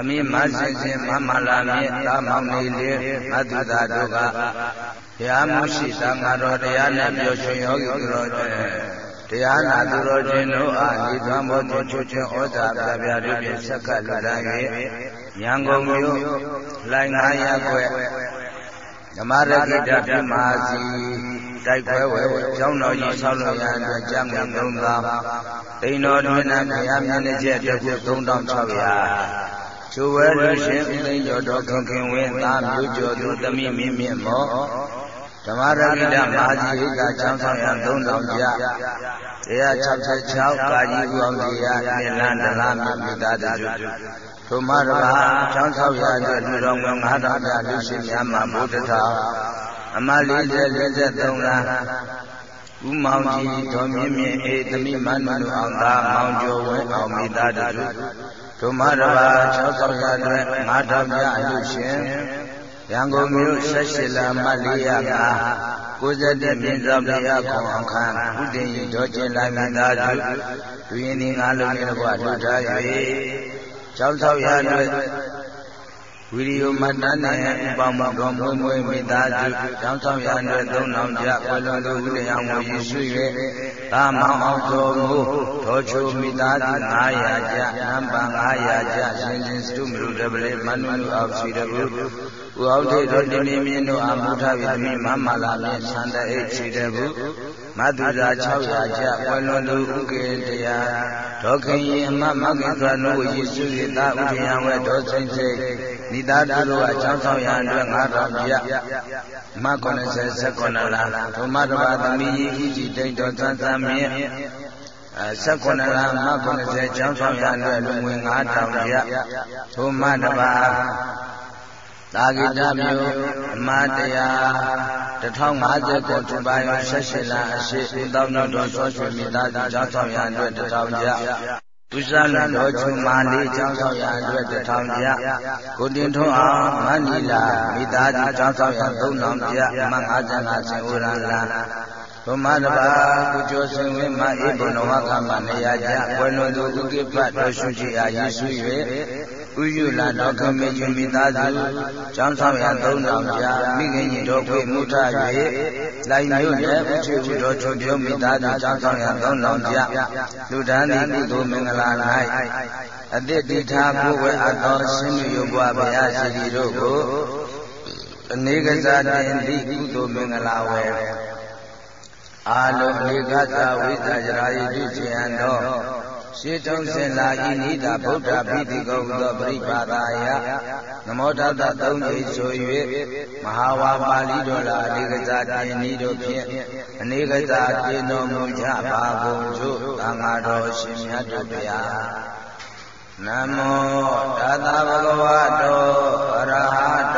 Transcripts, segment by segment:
သမီးမဆင်ရှင်မမလာမြင့်သာမောင်နေလေမသုသာတို့ကဘုရားမရှိသံဃာတော်တရားနဲ့ပြောရှင်ယောဂီတို့တရားနာသူတော်ချင်းတို့အားဤသွမ်းဘောချွတ်ချွတ်ဩဇာပြပြတို့ဖြင့်ဆက်ကပ်လူတန်း၍ရန်ကုန်မြို့လိုင်900ခွဲဓမ္မရကိတပြမစီတိုက်ခွဲဝဲကျောင်းတော်ကြီးဆောက်လို့ရတဲ့ကြံငွေ3000တိန်တော်တွင်နဲ့ဘုရားမြတ်နဲ့ကျက်တစ်ခု3600 ချိုးဝဲလူရှင်သိန်းကျော်တော်ခင်ခင်ဝင်းသားမျိုးကျော်သူသမီးမင်းမြင့်မောဓမ္မရကိတမဟာကြီးကချောင်းဆောင်ရ3000ကျ166ကာကြီးဦးအောင်တရားနိလန္ဒလာမိသားစုထိုမရပါ6600အတွက်လူတော်က9000ပြလူရှင်များမှာဘုဒ္ဓထာအမ40 43လဦးမောင်ကြီးဒေါ်မြင့်မြင့်အေးသမီးမနုအောင်သာမောင်ကျော်ဝဲအောင်မိသားစု ထိုမရပါ6600အတွက်9000ပြလူရှင်ရန်ကုန်မြို့ဆက်ရှိလာမလေးရက61မြင်းသောဘုရားခေါင်အခန်းဥဒင်ရီတော်ကျင်လာမိသားစုဒွေရင်ငါလုံးနဲ့ကွာလှူထား၍ကျောင်းဆောက်ရအတွက် ဝီရိယမတ္တနဲ့ဥပမောတော်မွေးမွေးမိသားစုကျောင်းဆောင်ရအတွက်သုံးအောင်ကြဘလုံးသူဥဒယံကိုယေရှု၍သာမောင်အောင်တော်မူတော်ချိုမိသားစု900ကြနံပါတ်900ကြရှင်ရှင်စတုမလူတပလေမနုနုအောင်စီတကုဥအောင်ထေတော်တင်မြင့်မြင့်တို့အာမုထဝိသမီမမလာမြင့်သန္တအိတ်စီတကု မတုရာ600ကျဝလွန်သူဥကေတရားဒေါခင်ရင်အမမဂ္ဂင်္ဂနုယေရှု၏သာဥထယံဝဲဒေါစိမ့်စိတ်နိသားသူတို့အချောင်းဆောင်ရန်အတွက်9000ပြမ90 19လားဒုမတဘာသမီးကြီးကြီးတိတ်တော်သန်းသန်းမြင့်16လမ90ကျောင်းဆောင်ရအတွက်လူငွေ9000ပြဒုမတဘာ သာဂိတမျိုးအမတရား1050ကိုသူပါရော16လအရှိဥတောင်းတော်ဆောရွှေမိသားစုကျောင်းဆောင်ရအတွက်1000ပြသူစားလတော်ချုံမာလေးကျောင်းဆောင်ရအတွက်1000ပြကိုတင်ထွန်းအောင်မန္နီလာမိသားစုကျောင်းဆောင်ရ3000ပြမ55ဆင်ဥရလာဘုမတပါကုကျော်စင်ဝင်းမအေဘုံတော်ဝကမနေရကြဝယ်လွန်သူဥကိပတ်တော်ရှုကြည်အားယေရှု၍ ဥယျလာတော်ခမေကျွမိသားစုကျောင်းဆောင်ရ3000ကျာမိခင်ကြီးတော်ခွေမုထ၍လိုက်မြို့နယ်ဥချွေတော်ချုံပြုံးမိသားစုကျောင်းဆောင်ရ3000ကျာလူဒန်းသည်ကုသိုလ်မင်္ဂလာ၌အတိတိထားဘုဝဲအတော်ရှင်မြုပ်ဘွားဘုရားရှိတီတို့ကိုအနေကစားတင်သည့်ကုသိုလ်မင်္ဂလာဝဲအာလုံးအနေကစားဝိသကြရာယိတုချေယံတော် ရှေးတုံးစင်လာဤနိဒာဗုဒ္ဓပိတိကောဟုသောပရိပါဒာယနမောတတသုံးကြိမ်ဆို၍မဟာဝါပါဠိတော်လာအနေကစားတင်ဤတို့ဖြင့်အနေကစားတင်တော်မူကြပါကုန်သို့သံဃာတော်ရှင်မြတ်တို့ဗျာနမောတတဗုဒ္ဓဝါတောအရဟတော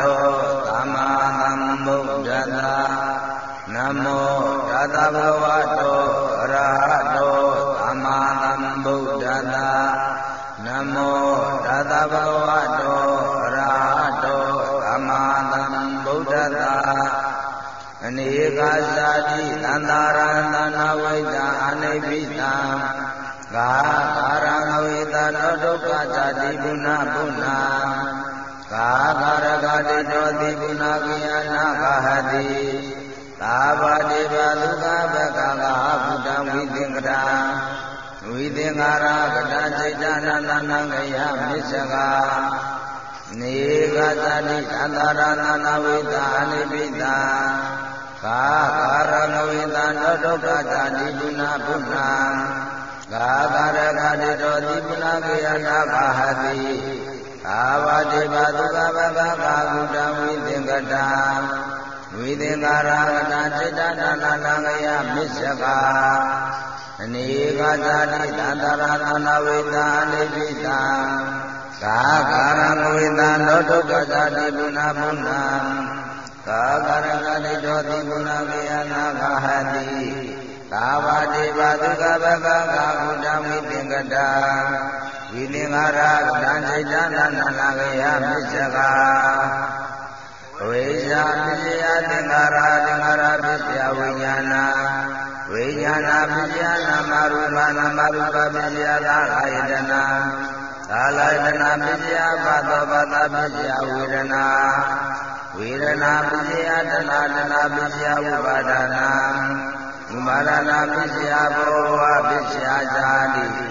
တိတောတိပုဏ္ဏကိယနာဂဟတိသာဘာတိဘာဒုက္ခဘကကဘုဒ္ဓဝိသင်္ကတာဝိသင်္ကာရကတစိတ်တနာနာနံကယမစ္စကာနေကသတိသန္တာရနာနာဝိတာအနိပိတာကာကာရငဝေတနောဒုက္ခဇာတိပုဏ္ဏပုဏ္ဏကာကာရကတိတောတိပုဏ္ဏကေယနာဘာဟတိ အာဝတိဘာဒုက္ခဘဂကာကုတံဝိသင်္ကတံဝိသင်္ကာရကတစိတ်တနာနာနံကယမစ္စကာအနေကသာတိတန္တရာနာနာဝေတာနိပိတံကာကာရမဝေတံသောဒုက္ခသာတိပုဏ္ဏပုဏ္ဏကာကာရကတိတောတိပုဏ္ဏကေယနာဂဟတိသာဝတိပါဒုက္ခဘဂကာဘုဒ္ဓဝိသင်္ကတာဝိသ င်္ဃာရကတံစိတ်တနာနာနာကေယမစ္စကာဝိဇာပစ္စယသင်္ခါရသင်္ခါရပစ္စယဝိညာဏဝိညာဏပစ္စယနာမရူပနာမရူပပစ္စယသာအာယတနာသာလတနာပစ္စယပသောပတပစ္စယဝေဒနာဝေဒနာပစ္စယတနာတနာပစ္စယဝိပါဒနာဥပါဒနာပစ္စယဘောဝပစ္စယဇာတိ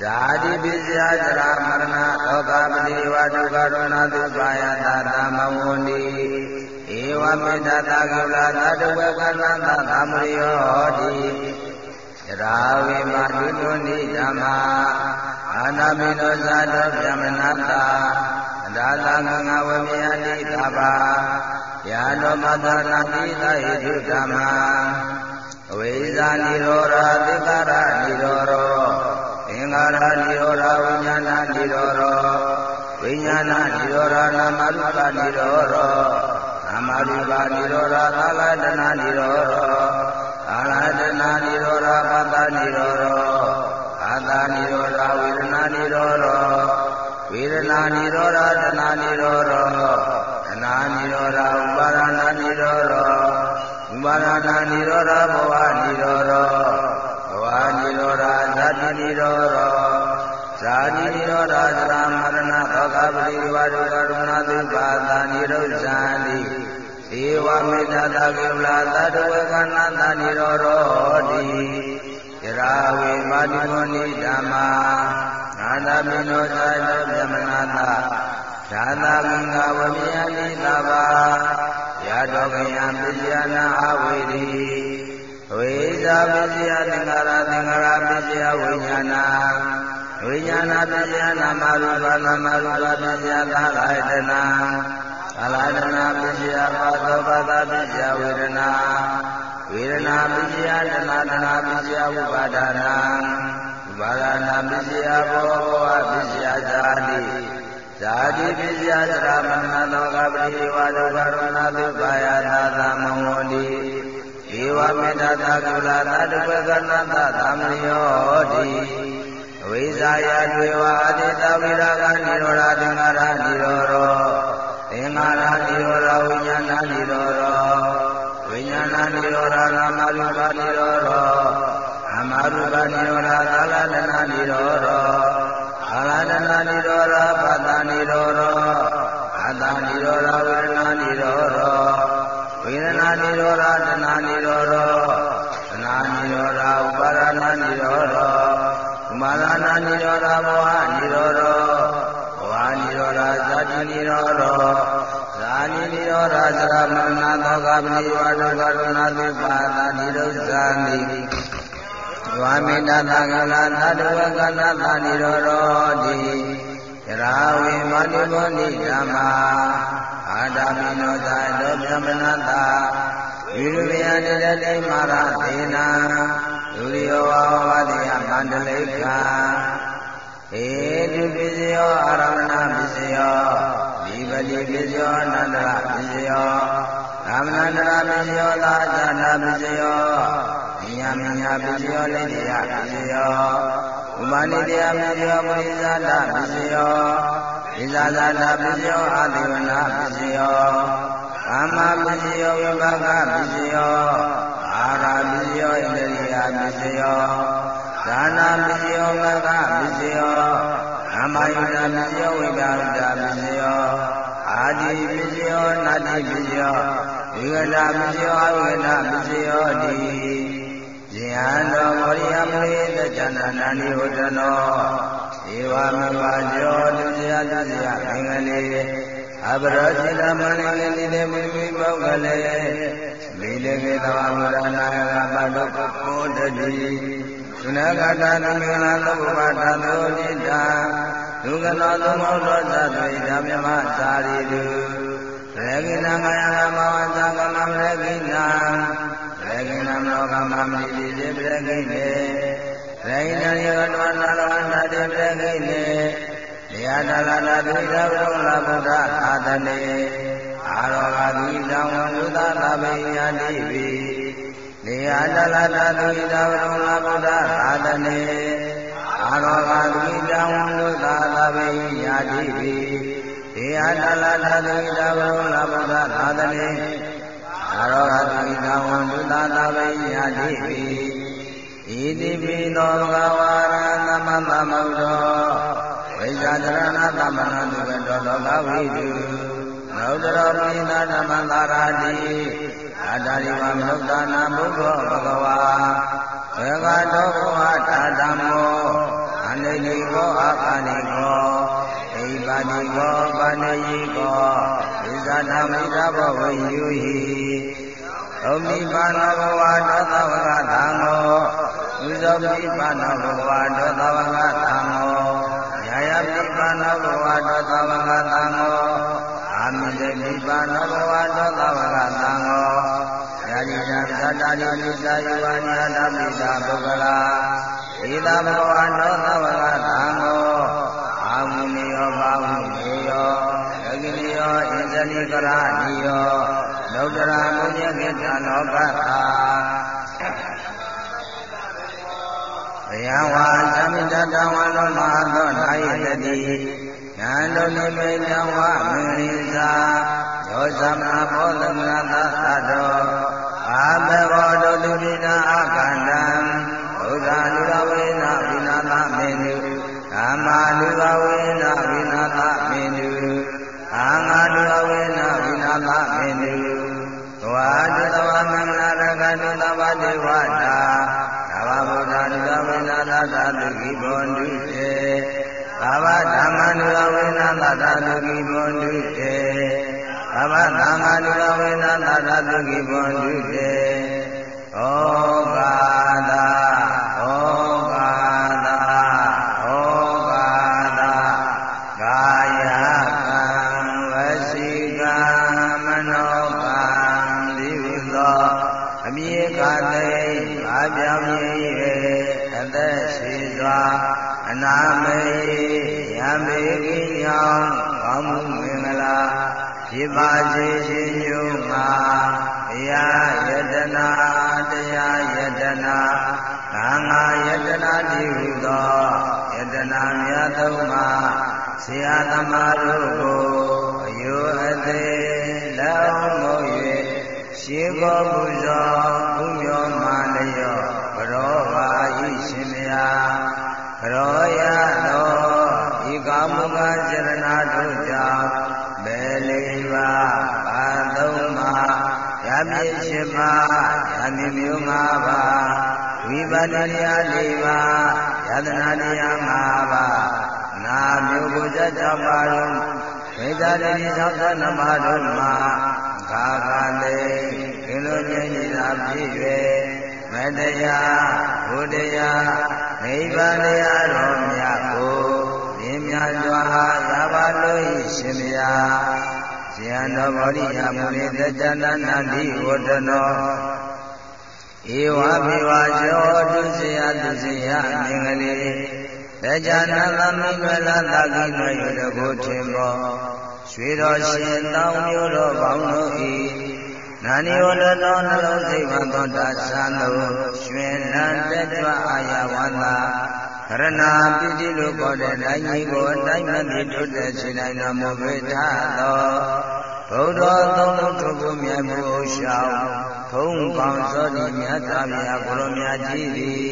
ဇာတိပစ္စယဇရာမရဏသောကပတိဝဒုက္ခရောနာသုပါယတာသမဝန္တိဧဝမေတ္တာကုလသတ္တဝကနန္တသမရိယောတိရာဝိမာဒုတုန်ိဓမ္မာအာနာမိနောဇာတောဗျမနတာဒါသငငဝေမယတိသဘာယာတောမသနာတိသဟိတုဓမ္မာအဝိဇ္ဇာនិရောဓသစ္ကာရនិရောဓသင်္ခါ ရာနိရောဓဝိညာဏနိရောဓဝိညာဏနိရောဓနာမရူပနိရောဓနာမရူပနိရောဓကာလတနာနိရောဓကာလတနာနိရောဓပတ္တနိရောဓကာသနိရောဓဝေဒနာနိရောဓဝေဒနာနိရောဓတနာနိရောဓတနာနိရောဓဥပါဒနာနိရောဓဥပါဒနာနိရောဓဘဝနိရောဓဘဝနိရောဓသတ္တနိရောဓ ဇာတိနိရောဓသရမရဏသောကပတိဝါဒုက္ခရမဏသုပါဒာနိရောဇာတိဇေဝမေတ္တာကေဝလာသတ္တဝေကနာတာနိရောဓောတိရာဝေပါတိမောနိဓမ္မာနာတာမနောဇာတဗြဟ္မနာတာသာသာမင်္ဂဝမယနိသဘာယတောကယံပိယနာအဝေတိဝေဇာပိယသင်္ဃာရသင်္ဃာရပိယဝိညာဏ ဝိညာဏပစ္စယနာမရူပနာမရူပပစ္စယသာလယတနာသာလယတနာပစ္စယပါသောပါဒပစ္စယဝေဒနာဝေဒနာပစ္စယတနာတနာပစ္စယဝိပါဒနာဥပါဒနာပစ္စယဘောဘောပစ္စယဇာတိဇာတိပစ္စယသရမဏသောကပတိဝါဒုကရဏသုကာယသာသမဝန္တိဧဝမေတ္တာကုလသတ္တဝကနတသမယောတိအဝိ ဇ္ဇာယတွေဝအတိတဝိရာဂနိရောဓသင်္ခါရနိရောဓသင်္ခါရနိရောဓဝိညာဏနိရောဓဝိညာဏနိရောဓနာမရူပနိရောဓနာမရူပနိရောဓသာလတနာနိရောဓအာလတနာနိရောဓပတ္တနိရောဓအတ္တနိရောဓဝေဒနာနိရောဓဝေဒနာနိရောဓတနာနိရောဓတနာနိရောဓဥပါဒနာနိရောဓဥ မာဒနာနိရောဓဘောဟနိရောဓဘောဟနိရောဓဇာတိနိရောဓဇာတိနိရောဓသရမဏသောကပနိဝါဒကရဏသိပါဒနိရောဇာတိဝါမေတ္တာကလာသတ္တဝကနာသနိရောဓောတိယရာဝေမဏိဘောနိဓမ္မာအာဒာမိနောသာတောဗြဟ္မဏတာဝိရမယနိတတိမာရသေနာဒုရိယောဝဝတိယမ န္တလိကဧတုပိစယောအာရမဏပိစယောဒီပတိပိစယောအနန္တရပိစယောကာမနန္တရပိစယောသာဇာနာပိစယောဉာဏ်ဉာဏ်ပိစယောလိတ္တယပိစယောဥမာနိတယပိစယောမရိဇာတပိစယောဣဇာဇာတပိစယောအာတိဝနာပိစယောကာမပိစယောဝိပါကပိစယောအာရပိစယောဣန္ဒရိယပိစယော ဒါနာပိစယောမကပိစယောကာမယုဒပိစယောဝိပါဒပိစယောအာတိပိစယောနာတိပိစယောဝိကတပိစယောအဝိကတပိစယောတိဇယံတော်မောရိယမလေတဇဏနာနိဝတနောဧဝမပါကျောတုဇယတဇယမင်္ဂလေအပရောစိတမဏိလေနိတေမုမိမောကလေမိလေကေသဝမရဏယကပတောပပောတတိ သုနဂတာနမင်္ဂလာသုဘဝတသောတိတာဒုက္ခနောသုံးမောသောသတ္တိဓမ္မမသာရိတုရေကိနမယကမဝဇံကမမရေကိနာရေကိနမောကမမနိတိတိပရေကိနေရေကိနယောတောနာလောနာတိပရေကိနေတရားနာလာနာဒိဋ္ဌဝုလဗုဒ္ဓအာသနေအာရောဂသီတံဝန္တုသသဗ္ဗယတိပိနေ ယတလတသီတဝရုလဗုဒ္ဓအာသနေအာရောဂသီတံဝန္တုသသဗ္ဗယတိပိေယတလတသီတဝရုလဗုဒ္ဓအာသနေအာရောဂသီတံဝန္တုသသဗ္ဗယတိပိဣတိပိသောဘဂဝါရသမမမௌသောဝိဇာတရဏသမဏတုကတောလောကဝိတုနောတရောပိသဓမ္မသာရတိ အတ္တရိဝမနုဿာနာဘုရောဘဂဝါဘေကတောဘဝတာဓမ္မောအနိတိကောအပါဏိကောဣပါတိကောပါဏိကောဣဇာနာမိတဘဝယုဟိဩမိပါဏဘဝတောသဝကသံဃောဥဇောမိပါဏဘဝတောသဝကသံဃောယာယမိပါဏဘဝတောသဝကသံဃောအာမိတေမိပါဏဘဝတောသဝ သတ္တာရိလိသာယဝနာတပိတာပုဂ္ဂလာဣဒဘဝတောသဝကသံဃောအာဝုနိယောဘာဝုနိယောယကိနိယောဣဇနိကရဏိယောလောကရာမုညကိတလောကသာဘယဝါသမတတဝါလောမဟာသောနာယတတိညာလုံးနိမေတဝမင်္ဂလိသာယောသမဘောသမနာသသတော အာဘေဘောတုတိပိနာအာကန္တံဘုရားလူတော်ဝိနာဝိနာသမေနုဓမ္မာလူတော်ဝိနာဝိနာသမေနုအာငါလူတော်ဝိနာဝိနာသမေနုဝါတုတဝမင်္ဂလာရကတုတဝတေဝတာသဗ္ဗဗုဒ္ဓလူတော်ဝိနာသသတုခိဘောန္တုတေသဗ္ဗဓမ္မလူတော်ဝိနာသသတုခိဘောန္တုတေ သဗ္ဗသံဃာလူတော်ဝိနာသသတုခိဘောန္တုတေဩကာသ ပါစေရှင်ညုမှာဘုရားယတနာတရားယတနာသံဃာယတနာတိဟုသောယတနာများသုံးပါဆရာသမားတို့ကိုအယုအသေးလောင်းမို့၍ရှေးကောပူဇော် ၈ပါးဓာတိမျိုး၅ပါးဝိပါဒတရား၄ပါးယတနာတရား၅ပါးနာမျိုးကိုဇတ်တပါလုံးခေတ္တတိသောသနမတို့မှာဂါဂလေဒီလိုဉာဏ်ဤသာဖြစ်၍မတရားဘုတရားနိဗ္ဗာန်တရားတော်မြတ်ကိုမြင်မြတ်စွာသာဘာလို့ရှင်မြတ် ယံတော်ဗောဓိယမုနိတတနာနန္ဒီဝတ္တနောဧဝမေဝဇောတုစေယတုစေယမင်္ဂလေတကြနာသမိကလသကိနယတကိုထင်မောရွှေတော်ရှင်တောင်းမျိုးတော်ပေါင်းတို့ဤနာနိဝတ္တသောနှလုံးစိတ်ဝန္တောတာသံတို့ရွှင်လန်းတက်ကြွအာရဝန္တာရဏပိတိလိုခေါ်တဲ့တိုင်းကြီးကိုတိုင်းမသိတွတ်တဲ့ခြေတိုင်းတော်မူပေထသော ဘုဒ္ဓသုံးလုံးထုခုမြတ်ဘုရှောင်းထုံးပေါင်းစောတိမြတ်သာမြတ်ဘုရောမြတ်ကြီးသည်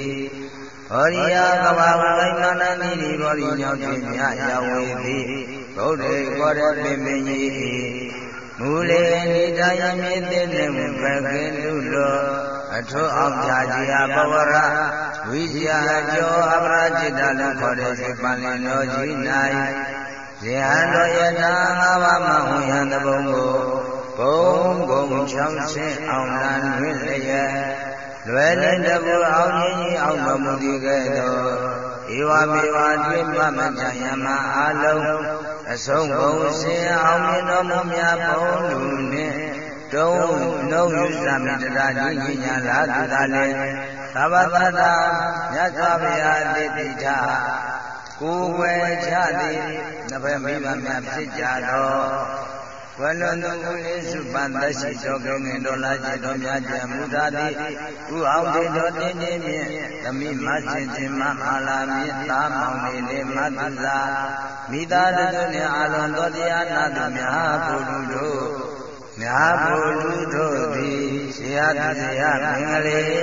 ဟောရိယကဘာဝိမန္တမိဒီဘောရိညောင်းခြင်းမြတ်ရဝေသည်ဘုဒ္ဓေခေါ်တဲ့ပင်ပင်ကြီးမူလေနိတယမြေသိနေမဘကင်းလူလောအထောအောင်ဖြာကြီးအဘဝရဝိဇ္ဇာအကျော်အပရာจิตလည်းခေါ်တဲ့စိပ္ပန်လင်တော်ကြီး၌ ဇေဟံတော်ယထာငါးပါးမဝိဟံတဘုံကိုဘုံဘုံချောင်းရှင်းအောင်လန်းတွင်လျက်လွယ်လင်းတဘူအောင်ကြီးကြီးအောင်မမူဒီကဲ့သို့ဧဝမေဝတွင်မမကြယမအာလုံးအဆုံးဘုံစင်အောင်မြင်တော်မူမြတ်ဘုံလူနှင့်တုံးနှုံယူစမိတရာကြီးကြီးညာလာသူသာလေသဗ္ဗတတာမြတ်စွာဘုရားတိတိထ ကိုယ်ဝယ်ချသည်နှစ်ဖက်မိဘများဖြစ်ကြတော့ဝလန္တကုလေးစုပန်သက်ရှိသောကောင်းငင်တော်လာจิตတော်များကြံမူတာသည်ဥအောင်တေတော်တင်းတင်းဖြင့်သမိမဆင်ခြင်းမအာလာမြင့်သားမောင်လေးလေးမသဇာမိသားစုနှင့်အာလွန်သောတရားနာသူများဘုလူတို့မြာဘုလူတို့သည်ဆရာသူဆရာမင်္ဂလေး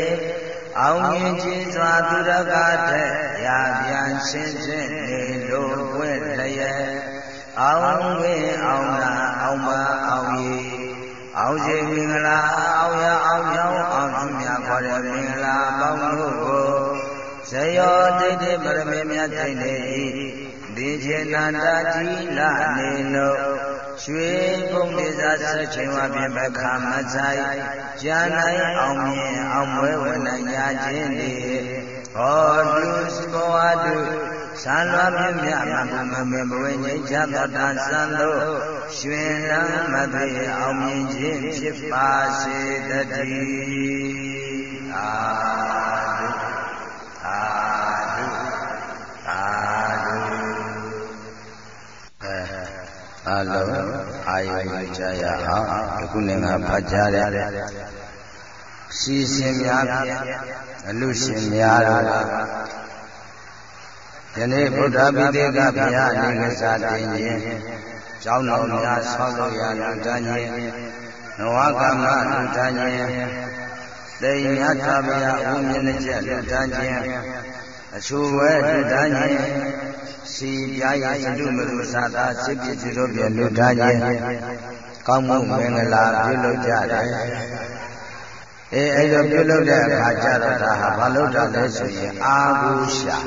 အောင်မြင်ခြင်းစွာသူရကတဲ့ရာပြန် ရှင်းခြင်းနေလို့ပွင့်လရဲ့အောင်ဝင်းအောင်နာအောင်ပါအောင်ရီအောင်ရှိမင်္ဂလာအောင်ရအောင်မြောင်းအောင်သူများခေါ်တဲ့မင်္ဂလာပေါင်းတို့ကိုဇယောတိတ်တိပရမေမြတ်တိတ်နေ၏ဒီချေနန္တာကြီးလာနေလို့ရွှေဘုံဒေသဆက်ချင်းဝပြင်ပခါမဆိုင်ကျန်နိုင်အောင်မြင်အောင်ပွဲဝင်နိုင်ကြခြင်းဒီ ဟောတုစဘောဝတုသံလွားမြမြမမမေဘဝိငိချသောတာသံတို့ရွှင်လန်းမသွေအောင်မြင်ခြင်းဖြစ်ပါစေတည်းအာဓုအာဓုအာဓုအဲအလုံးအာယုံကြရအောင်အခုနေငါဖတ်ကြတဲ့ စီစဉ်များဖြင့်အလူရှင်များတို့ယနေ့ဗုဒ္ဓပိသေကဘုရားနေကစားတင်ခြင်းကျောင်းတော်များဆောက်လို့ရလူတန်းခြင်းနဝကမလူတန်းခြင်းတိမ်မြတ်သာဘုရားဝိမြင့်ချက်လူတန်းခြင်းအချူဝဲလူတန်းခြင်းစီပြားရစတုမလူသာသာစစ်ပြည့်စုတို့ပြလူတန်းခြင်းကောင်းမှုမင်္ဂလာပြုလုပ်ကြတယ် အေးအဲ့လိုပြုလုပ်တဲ့အခါကျတော့ဒါဟာဘာလို့တော့လဲဆိုရင်အာဟုရှာ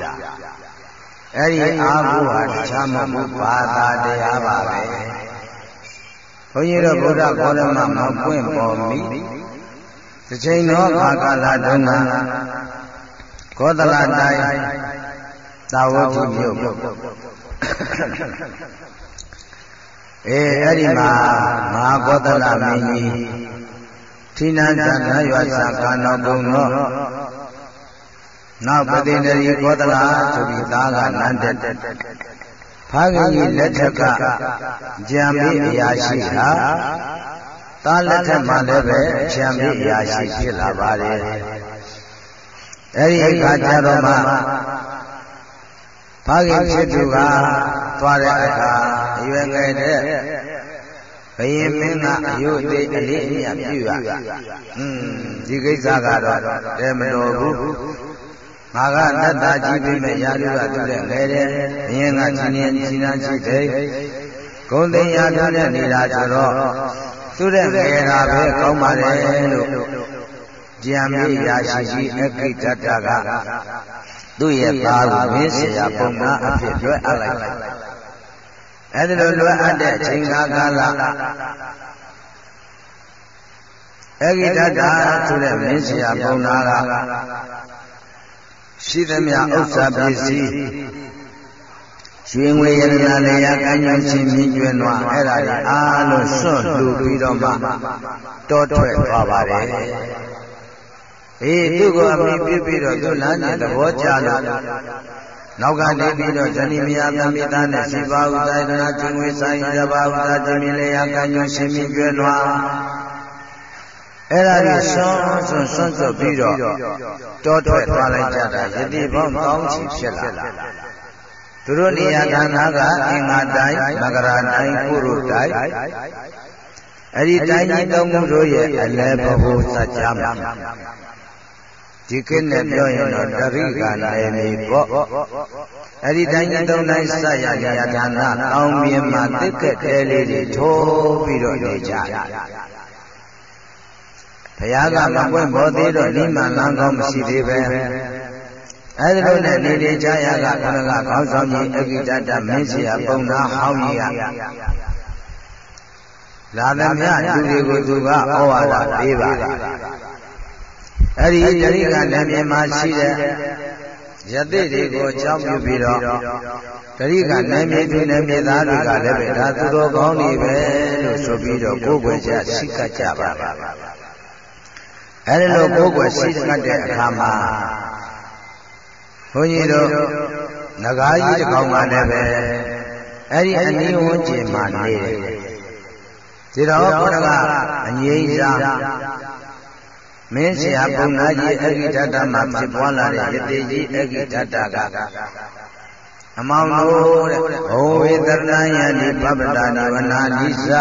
အဲ့ဒီအာဟုဟာတခြားမဟုတ်ဘာသာတရားပါပဲဘုန်းကြီးတို့ဗုဒ္ဓဘောဓမမပွင့်ပေါ်မိတစ်ချိန်သောအခါကာလတုန်းကကောသလတိုင်းသာဝတိမြို့အေးအဲ့ဒီမှာမဟာကောသလမင်းကြီး ထိနန္ဒနာရွာစာကာနောဘုံသောနောက်ပတိနရီကောသလဆိုပြီးသားကနန္တက်ဖားခင်ကြီးလက်ထက်ကကြံပြီးအရာရှိဟာသားလက်ထက်မှာလည်းပဲကြံပြီးအရာရှိဖြစ်လာပါတယ်အဲဒီအခါကျတော့မှဖားခင်ဖြစ်သူကသွားတဲ့အခါအရွယ်ငယ်တဲ့ ဘယင်မင်းကအယုတ်သေးအလေးအမြတ်ပြုရ။อืมဒီကိစ္စကတော့တဲမတော်ဘူး။ငါကတတ်တာကြည့်ပြီးမဲ့ရာလူကတူတဲ့ငယ်တဲ့ဘယင်ကချင်းချင်းချင်းနာရှိတဲ့ဂုံသိညာတူတဲ့နေတာဆိုတော့သူတဲ့ငယ်တာပဲကောင်းပါလေလို့ကြံမိရာရှိရှိအကိတတကသူ့ရဲ့သားကိုမင်းဆရာပုံနာအဖြစ်လွှဲအပ်လိုက် အဲ့ဒီလိုလွှဲအပ်တဲ့အချိန်ကာလအဂိတတဆိုတဲ့မင်းဆရာပုံနာကရှိသမျှဥစ္စာပစ္စည်းရွှေငွေရတနာလေယာကံညွှန်ချင်းမြင့်ကျွန်းသွားအဲ့ဒါကြီးအားလုံးစွန့်လူပြီးတော့မှတောထွက်သွားပါတယ်အေးသူ့ကိုအမိပြပြီးတော့သူ့လမ်းနဲ့သဘောကျလို့ နောက် ကနေပြီးတော့ဇနီးမယားသမီးသားနဲ့စီပါဥဒိုင်နာကျင်ဝေဆိုင်ရပါဥဒကျင်မီလေယာကံညွှန်ရှင်မြင့်ကျွန်းသွားအဲ့ဒါကြီးဆွန်းဆွန်းဆွန်းဆွပြီးတော့တောထွက်သွားလိုက်ကြတာယတိပေါင်းတောင်းချီဖြစ်လာသူတို့နေရာဌာနကအင်္ဂါတိုင်းမကရာတိုင်းကုရုတိုင်းအဲ့ဒီတိုင်းကြီးသုံးခုတို့ရဲ့အလဲဘဟုစัจ जा မှာ ဒီကိနဲ့ပြောရင်တော့တရိကနယ်မြေပေါ့အဲ့ဒီတိုင်းကြီးသုံးတိုင်းစရနေရာဌာနတောင်းပြင်းမှာတစ်ကက်တဲလေးတွေထိုးပြီးတော့နေကြဘုရားကမပွင့်ဘောသေးတော့လိမန်လန်းကောင်းမရှိသေးပဲအဲဒီလိုနဲ့နေနေကြရကခဏကခေါင်းဆောင်ကြီးအဂိတတမင်းစီယပုံနာဟောင်းကြီးကလာသမျှလူတွေကိုသူကဩဝါဒပေးပါ အဲ့ဒီတရိကနယ်မြေမှာရှိတဲ့ယသိတွေကိုအကြောင်းပြုပြီးတော့တရိကနယ်မြေသူနယ်မြေသားတွေကလည်းပဲဒါသူတော်ကောင်းတွေပဲလို့ဆိုပြီးတော့ကိုယ်ွယ်ချစိတ်ကကြပါအဲ့ဒီလိုကိုယ်ွယ်စိတ်ကတဲ့အခါမှာဘုန်းကြီးတို့ငကားကြီးတစ်ကောင်မှလည်းပဲအဲ့ဒီအနည်းဝန်းကျင်မှာနေတယ်ဒီတော့ဘုရားကအငြိမ်းစား မင်းဆရာပုံနာကြီးအဂိတတမှာဖြစ်ပွားလာတဲ့ယတိကြီးအဂိတတကအမောင်တို့တဲ့ဘုံဝေသရဏယတိပပ္ပတာနိဝနာနိသ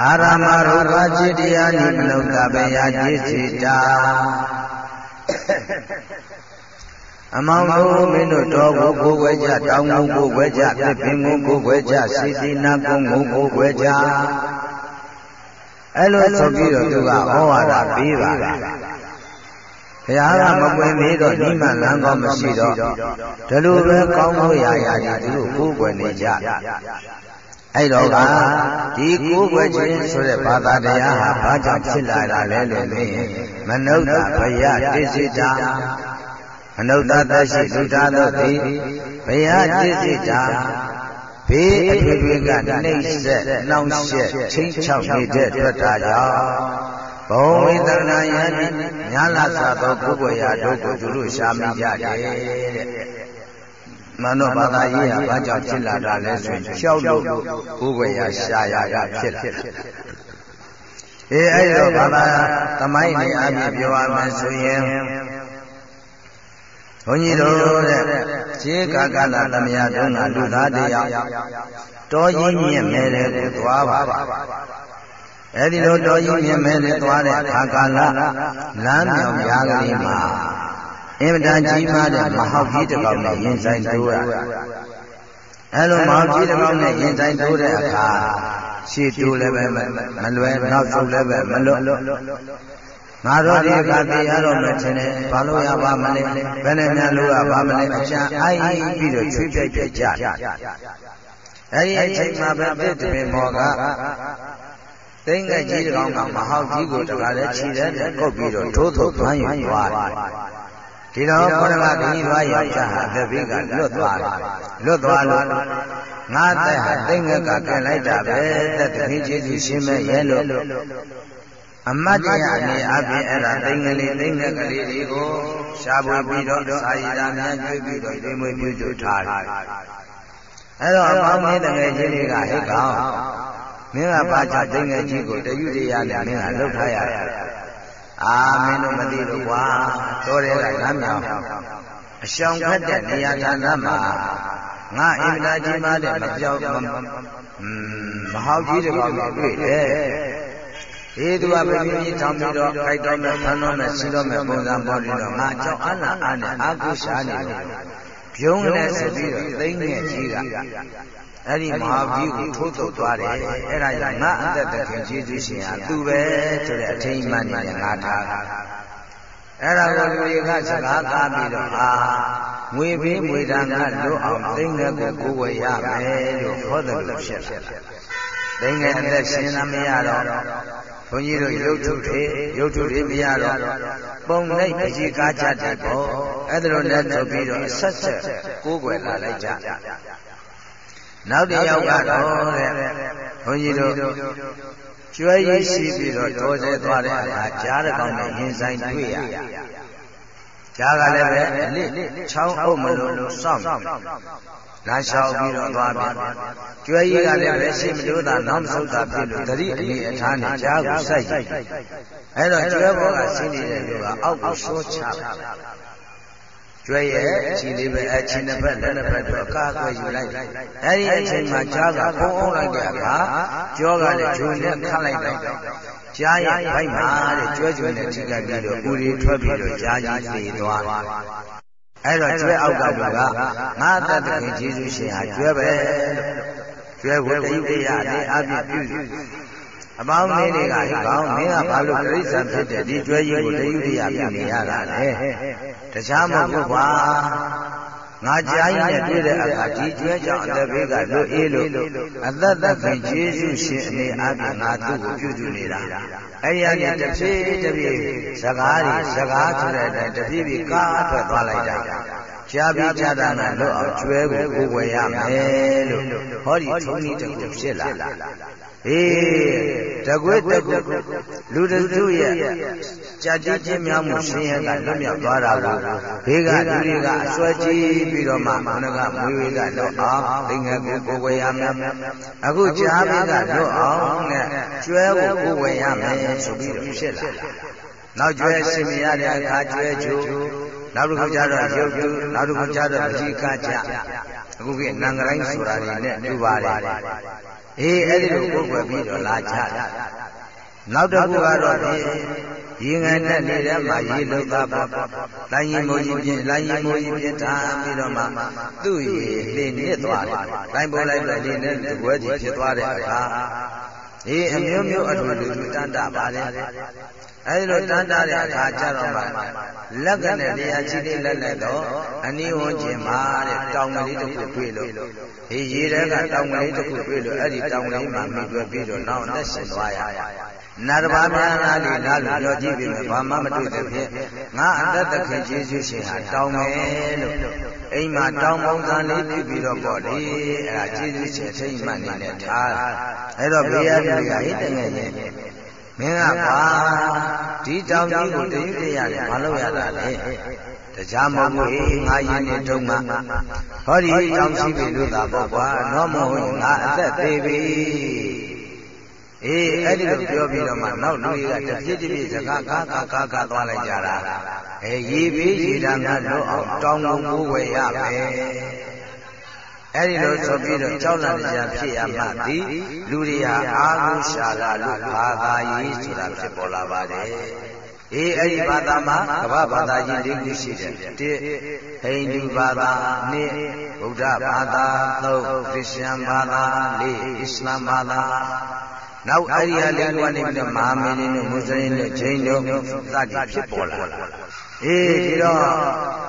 အာရမရုပจิตတရားနိမနုဿဘေယจิตစိတာ အမောင်တို့မင်းတို့တော်ကိုကိုွယ်ကြတောင်းကိုကိုွယ်ကြပြပင်ကိုကိုွယ်ကြစီစီနာကုန်းကိုကိုွယ်ကြ အဲ့လိုဆိုပြီးတော့သူကဟောဝါဒပေးပါဘုရားကမပွင့်သေးတော့နိမလန်းကောင်းမရှိတော့ဒီလိုပဲကောင်းလို့ရရကြီးသူတို့ကိုယ်ွယ်နေကြအဲ့တော့ကဒီကိုယ်ွယ်ခြင်းဆိုတဲ့ဘာသာတရားဟာဘာကြောင့်ဖြစ်လာတာလဲလို့မေးမနုဿဘယတိစိတာအနုတ္တတရှိလူသားတို့သည်ဘယတိစိတာ ဘေးအထွေထွေကနှိမ့်ဆက်နှောင့်ယှက်ချင်းချောက်နေတဲ့အတွက်တာကြောင့်ဘုံဝိသနာယတိညာလာသာသောပုဂ္ဂိုလ်ရာတို့ကိုသူတို့ရှာမိကြတယ်တဲ့မန္တောဘာသာရေးဟာဘာကြောင့်ဖြစ်လာတာလဲဆိုရင်ကြောက်လို့ပုဂ္ဂိုလ်ရာရှာရရဖြစ်လာအေးအဲ့တော့ဘာသာသမိုင်းနဲ့အပြည့်ပြောရမယ်ဆိုရင် ဘုန်းကြီးတို့တဲ့ခြေကာကလာသမယတုံးကလူသားတရားတောကြီးမြင့်မဲတဲ့ကိုသွားပါအဲ့ဒီလိုတောကြီးမြင့်မဲနဲ့သွားတဲ့အခါကာလလမ်းမြောင်ရားကလေးမှာအင်မတန်ကြီးမားတဲ့မဟောက်ကြီးတစ်ကောင်နဲ့ရင်ဆိုင်တိုးရအဲ့လိုမဟောက်ကြီးတစ်ကောင်နဲ့ရင်ဆိုင်တိုးတဲ့အခါရှေ့တိုးလည်းပဲမလွယ်နောက်ဆုတ်လည်းပဲမလွတ် ငါတို့ဒီကသိရတော့မယ်ထင်တယ်ဘာလို့ရပါမလဲဘယ်နဲ့များလို့ရပါမလဲအချမ်းအိုင်းပြီးတော့ချွေးပြိုက်ပြကြအဲ့ဒီအချိန်မှာပဲပြည့်တပင်မော်ကသိငယ်ကြီးတကောင်ကမဟောက်ကြီးကိုတကားလဲခြိတဲ့ကုတ်ပြီးတော့ထိုးထိုးဖမ်းယူသွားတယ်ဒီတော့ခေါရကဘင်းသွားရောက်ချဟာတပိကလွတ်သွားတယ်လွတ်သွားလို့ငါသက်ဟာသိငယ်ကကဲလိုက်တာပဲသက်တပင်းကျေးဇူးရှင်မဲ့ရဲ့လို့ အမတ်တရားအနေအပြင်အဲ့ဒါသိငယ်လေးသိငယ်ကလေးတွေကိုရှားပွေပြီးတော့စာရည်သားများကျွေးပြီးတော့ဒီမွေပြုစုထားတယ်အဲ့တော့အပေါင်းမင်းတငယ်ချင်းတွေကဟဲ့ကောင်မင်းကဘာကြောင့်သိငယ်ကြီးကိုတယုတရားနဲ့မင်းကလှုပ်ထားရတယ်အာမင်းတို့မသိလို့ကွာတော်တယ်ကလမ်းမြောင်အရှောင်ခတ်တဲ့နေရာဌာနမှာငါအင်္ဂါကြီးမားတဲ့မပြောင်းမဟောက်ကြီးတကောင်ကိုတွေ့တယ်ေ သူကပြင်းပြင်းထောင်ပြီးတော့ခိုက်တော့မဲ့ဖမ်းတော့မဲ့စီးတော့မဲ့ပုံစံပေါ်ပြီးတော့ငါကြောင့်အလားအားနဲ့အာကုရှာနေတော့ပြုံးနဲ့ဆိုပြီးတော့သိမ့်ငယ်ကြီးကအဲ့ဒီမဟာကြီးကိုထိုးထုတ်သွားတယ်အဲ့ဒါကြောင့်ငါအသက်တခင်ကျေးဇူးရှင်ဟာသူပဲဆိုတဲ့အထိမ်းအမှန်နဲ့ငါထားအဲ့ဒါကိုလူတွေကစကားကားပြီးတော့အာငွေပေးငွေတန်ကလွတ်အောင်သိမ့်ငယ်ကိုကိုယ်ဝယ်ရမယ်လို့ဟောတယ်လို့ဖြစ်လာသိမ့်ငယ်အသက်ရှင်သာမရတော့ ဘုန်းကြီးတို့ရုပ်ထုတွေရုပ်ထုတွေမရတော့ပုံလိုက်အကြီးကားကြတယ်ပေါ့အဲ့ဒါလိုနဲ့ထုတ်ပြီးတော့အဆက်ဆက်ကိုးကွယ်လာလိုက်ကြနောက်တစ်ယောက်ကတော့တဲ့ဘုန်းကြီးတို့ကျွဲရည်ရှိပြီးတော့တော်စေသွားတဲ့အခါကြားတစ်ကောင်နဲ့ရင်ဆိုင်တွေ့ရကြားကလည်းပဲအလစ်ချောင်းအုပ်မလို့စောင့် လမ်းလျှောက်ပြီးတော့သွားပြန်ကျွဲကြီးကလည်းပဲရှိမလို့သာနောက်မဆုတ်တာဖြစ်လို့တတိအနေအထားနဲ့ကြားကိုစိုက်အဲ့တော့ကျွဲဘောကဆင်းနေတဲ့လူကအောက်ကိုရှောချကျွဲရဲ့ခြေလေးပဲအချင်းတစ်ဖက်လက်တစ်ဖက်တော့ကာကွယ်ယူလိုက်အဲ့ဒီအချိန်မှာကြားကဖုံးအောင်လိုက်တဲ့အခါကြောကလည်းဂျုံနဲ့ခတ်လိုက်တော့ကြားရဲ့ဘိုက်မှာတဲ့ကျွဲကျွဲနဲ့ထိကပ်ပြီးတော့ဦးရီထွက်ပြီးတော့ကြားကြီးသေသွား အဲ့တော့ကျွဲအောက်ကလူကငါတတ်တဲ့ယေရှုရှင်ဟာကျွဲပဲလို့ကျွဲကိုတိတရားနဲ့အပြည့်ပြုစုအပေါင်းမင်းတွေကဟိကောင်းမင်းကဘာလို့ပြိဿဖြစ်တဲ့ဒီကျွဲကြီးကိုတယုတရားပြုနေရတာလဲတခြားမဟုတ်ဘူးကွာငါကြားရင်နဲ့တွေ့တဲ့အခါဒီကျွဲကြောင့်အသက်ဘေးကလွတ်အေးလို့အသက်သက်ဖြင့်ယေရှုရှင်အနေအားဖြင့်ငါသူ့ကိုပြုစုနေတာ အဲ့ဒီအနေတဖြည်းတဖြည်းစကားတွေစကားဆိုတဲ့အတိုင်းတဖြည်းဖြည်းကားထွက်သွားလိုက်တာကြားပြီးကြတာနဲ့လွတ်အောင်ကျွဲကိုကိုယ်ဝယ်ရမယ်လို့ဟောဒီထုံးနည်းတစ်ခုဖြစ်လာ အေးတကွေးတကွလူတုရဲ့ကြာကြခြင်းများမှုရှင်ရကလွတ်မြောက်သွားတာကိုဘေးကလူတွေကအစွဲကြည့်ပြီးတော့မှမနကမွေဝေကလွတ်အောင်သိငယ်ကိုကိုယ်ဝယ်ရမယ်အခုကြားဘေးကလွတ်အောင်နဲ့ကျွဲကိုကိုယ်ဝယ်ရမယ်ဆိုပြီးတော့ဖြစ်လာနောက်ကျွဲရှင်မရတဲ့အခါကျွဲကျိုးနောက်တစ်ခုကျတော့ရုပ်ကျိုးနောက်တစ်ခုကျတော့ပကြီးကကြအခုကနံကရိုင်းဆိုတာတွေနဲ့တူပါတယ် အေးအဲ့ဒီလိုပုဂ္ဂိုလ်ပြီးတော့လာကြတယ်နောက်တစ်ခုကတော့ဖြင့်ရေငန်းနဲ့နေတဲ့မှာရေလုံးသားပေါ့လိုင်းရင်မိုးကြီးပြင်လိုင်းရင်မိုးကြီးပြင်ထားပြီးတော့မှသူ့ရေလေနစ်သွားတယ်လိုင်းပေါ်လိုက်တော့လေနဲ့တပွဲကြီးဖြစ်သွားတဲ့အခါဒီအမျိုးမျိုးအထူးတူတန်တာပါလေ အဲဒီလိုတန်တာတဲ့အခါကျတော့မှလက်ကနဲ့တရားကြီးလေးလက်လက်တော့အနည်းဝန်းကျင်မှာတဲ့တောင်ကလေးတစ်ခုတွေ့လို့ဒီရေထဲကတောင်ကလေးတစ်ခုတွေ့လို့အဲ့ဒီတောင်ကလေးမှာမိတွေ့ပြီးတော့နောက်အသက်ရှင်သွားရနာတဘာများလားလေနားလို့ပြောကြည့်ပြီဘာမှမတွေ့တဲ့ဖြင့်ငါအသက်သခင်ယေရှုရှင်ဟာတောင်းမယ်လို့အိမ်မှာတောင်းပုံစံလေးပြုပြီးတော့ပေါ့လေအဲ့ဒါယေရှုရှင်ထိတ်မှန်နေနဲ့ထားအဲ့တော့ဘေးရလူတွေကဟိတငယ်ချင်း မင်းကပါဒီတောင်ကြီးကိုတရွေ့ရတယ်မလုပ်ရတာလေတရားမဟုတ်ဘူးငါရင်းနေတုံးမှာဟောဒီတောင်ရှိပြီလို့သာပေါ့ကွာတော့မဟုတ်ငါအသက်သေးပြီအေးအဲ့ဒီလိုပြောပြီးတော့မှနောက်လူတွေကတပြည့်တပြည့်စကားကားကားကားကားသွားလိုက်ကြတာအဲရေပေးရေတာများလို့အောင်တောင်းကုန်ကိုဝယ်ရမယ် အဲ့ဒီလိုဆိုပြီးတော့ကြောက်လန့်ကြဖြစ်ရမှဒီလူတွေဟာအာဟုရှာလာလို့ဘာသာရေးဆိုတာဖြစ်ပေါ်လာပါတယ်အေးအဲ့ဒီဘာသာမှာကမ္ဘာဘာသာကြီး၄ခုရှိတယ်၁ဟိန္ဒူဘာသာ၂ဗုဒ္ဓဘာသာ၃ခရစ်ယာန်ဘာသာ၄အစ္စလာမ်ဘာသာနောက်အဲ့ဒီဟာလေးကနေပြီးတော့မဟာမင်းတို့မွတ်စလင်တို့ဂျိန်းတို့စသည်ဖြစ်ပေါ်လာ အေးဒီတော့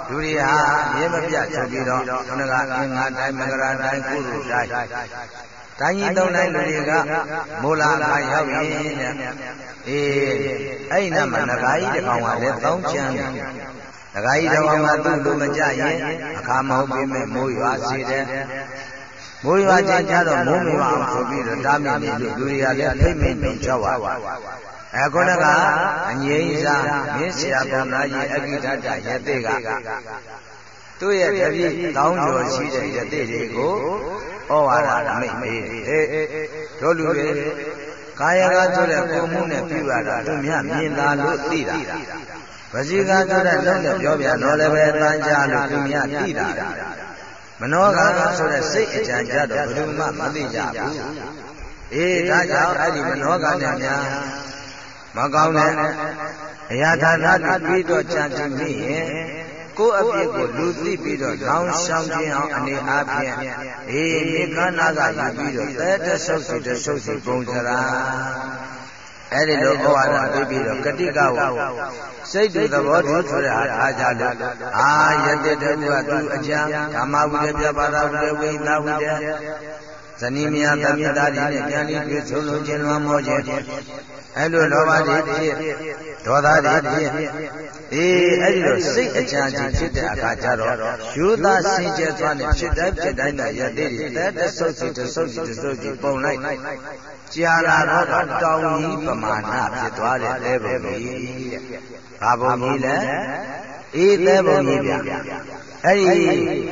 လူတွေဟာရဲမပြတ်ဆိုပြီးတော့ခဏကအင်္ဂါတိုင်းမကရာတိုင်းကုရုတိုင်းတိုင်းကြီးသုံးတိုင်းလူတွေကမိုးလာခါရောက်ရင်တဲ့အေးအဲ့ဒီနမှာငကားကြီးတစ်ကောင်ကလည်းတောင်းချမ်းတယ်ငကားကြီးတစ်ကောင်ကသူ့လိုမကြရင်အခါမဟုတ်ပေမဲ့မိုးရွာစေတယ်မိုးရွာချင်းကြတော့မိုးမရွာအောင်ဆိုပြီးတော့တားမြစ်နေလို့လူတွေကလည်းဖိမ့်မိန်မိန်ကြောက်ပါ အဲခုနကအငြိမ်းစားမင်းဆရာဘုရားကြီးအကိဋ္ဌတယသိကသူ့ရဲ့တပည့်တောင်းကျော်ရှိတဲ့ယသိတွေကိုဩဝါဒအမိတ်မေးတယ်အေးတို့လူတွေကာယကဆိုတဲ့ပုံမှုနဲ့ပြုရတာသူများမြင်သာလို့သိတာဝစီကဆိုတဲ့လုံးနဲ့ပြောပြတော့လည်းပဲတန်ကြလို့သူများသိတာမနောကဆိုတဲ့စိတ်အကြံကြတော့ဘယ်သူမှမသိကြဘူးအေးဒါကြောင့်အဲ့ဒီမနောကနဲ့များ မကောင်းတဲ့အရာဌာနတွေပြီးတော့ကြံကြည့်မိရင်ကိုယ်အပြစ်ကိုလူသိပြီးတော့လောင်ရှောင်ခြင်းအောင်အနေအားဖြင့်အေးမိခန္ဓာကယူပြီးတော့သဲတဆုပ်စီတဆုပ်စီပုံစရာအဲ့ဒီလိုဩဝါဒပေးပြီးတော့ကတိကဝစိတ်တူသဘောတူဆိုတဲ့အားကြလို့အာယတိတမှုကသူအကြံဓမ္မဝိရပြပါဒဝိရဝိသဝိရဇနီးမယားသမီးသားတွေနဲ့ကြံပြီးတွေ့ဆုံလို့ခြင်းလွန်မောခြင်း အဲ့လိုလောဘတွေဖြစ်ဒေါသတွေဖြစ်အေးအဲ့ဒီလိုစိတ်အချမ်းချင်းဖြစ်တဲ့အခါကျတော့ယူသားစင်ကြယ်သွားတဲ့ဖြစ်တိုင်းဖြစ်တိုင်းကရသေးတယ်တဲတဆုပ်စီတဆုပ်စီတဆုပ်စီပုံလိုက်ကြာလာတော့တောင်ကြီးပမာဏဖြစ်သွားတဲ့သဲပုံကြီးတဲ့ဘာပုံကြီးလဲအေးသဲပုံကြီးဗျ အဲ့ဒီ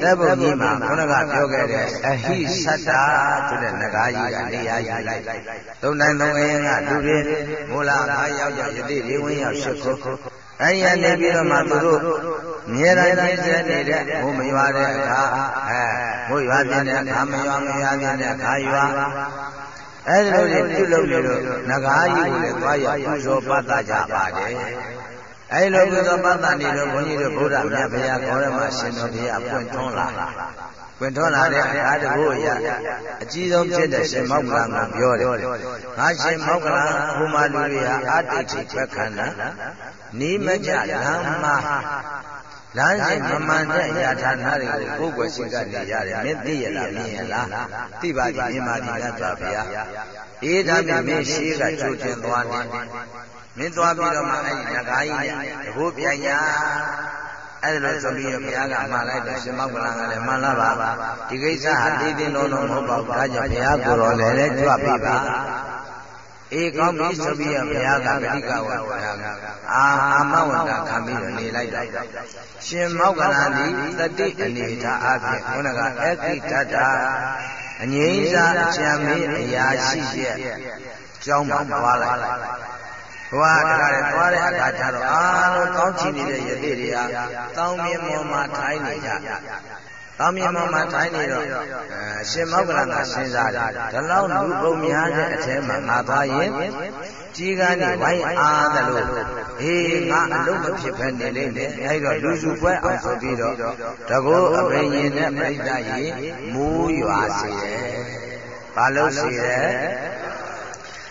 သက်ဘုံကြီးမှာခုနကပြောခဲ့တဲ့အဟိသတ္တာဆိုတဲ့ငကားကြီးကနေရာယူလိုက်သုံးတိုင်းသုံးငယ်ကလူတွေမူလာအားရောက်ကြယတိတွေဝင်းရောက်ရှိခုအဲ့ဒီကနေပြီးတော့မှသူတို့မြဲတိုင်းတိုင်းကျနေတဲ့ဘုံမရွာတဲ့အခါအဲဘုရွာပြတဲ့အခါမရွာမရွာပြတဲ့အခါရွာအဲ့ဒီလိုတွေပြုလုပ်နေလို့ငကားကြီးကိုလည်းသွားရပူဇော်ပတ်သားကြပါတယ် အဲလိုကုသိုလ်ပတ်သက်နေလို့ဘုန်းကြီးတို့ဗုဒ္ဓမြတ်ဘုရားခေါ်ရမှရှင်တော်ဘုရားပွင့်ထွန်းလာပွင့်ထွန်းလာတဲ့အာတဘုရားအကြီးဆုံးဖြစ်တဲ့ရှင်မောက္ကလကပြောတယ်ငါရှင်မောက္ကလဘုမာလူတွေဟာအာတိတိဘက္ခန္ဓာနိမကြလမ်းမှာလမ်းစဉ်မမှန်တဲ့ယာဌာနတွေကိုကိုယ်ွယ်ရှိကနေရတယ်မင်းသိရလားမြင်ရလားသိပါသည်မြင်ပါသည်လားဆိုဗျာအေးဒါဖြင့်မင်းရှိကကြိုတင်သွားနေ မင်းသွားပြီးတော့မှအဲ့ဒီငကားကြီးနဲ့တဘိုးပြိုင်ညာအဲ့ဒါလို့ဆိုပြီးတော့ဘုရားကမှားလိုက်တော့ရှင်မောက္ကလန်ကလည်းမှန်လားပါဒီကိစ္စဟာတည်တည်လုံးလုံးမဟုတ်ပါဘူးဒါကြောင့်ဘုရားကိုယ်တော်လည်းလည်းကြွပြပါအေးကောင်းပြီဆိုပြီးတော့ဘုရားကဂတိကဝါဘုရားကအာအာမဝန္တာခံပြီးတော့နေလိုက်တာရှင်မောက္ကလန်ဒီတတိအနေထားအပြင်ခုနကအခိတတအငြိမ်းစားအချမ်းမေးအရာရှိရဲ့ကျောင်းမှာပွားလိုက် ဘဝတခါလေသွားတဲ့အခါကျတော့အားလုံးကောင်းချီနေတဲ့ယသိတွေဟာတောင်းမြင်ပေါ်မှာထိုင်းနေကြတောင်းမြင်ပေါ်မှာထိုင်းနေတော့အရှင်မောက္ကလကစဉ်းစားတယ်ဒီလောက်လူပုံများတဲ့အထဲမှာငါသွားရင်ကြီးကနေဝိုင်းအားသလိုအေးငါအလုံးမဖြစ်ဖက်နေလိမ့်မယ်အဲဒါလူစုပွဲအောင်ဆိုပြီးတော့တကောအဘိညာဉ်နဲ့ပြိတ္တရေမူးရွာစေတယ်ဘာလို့စေတယ်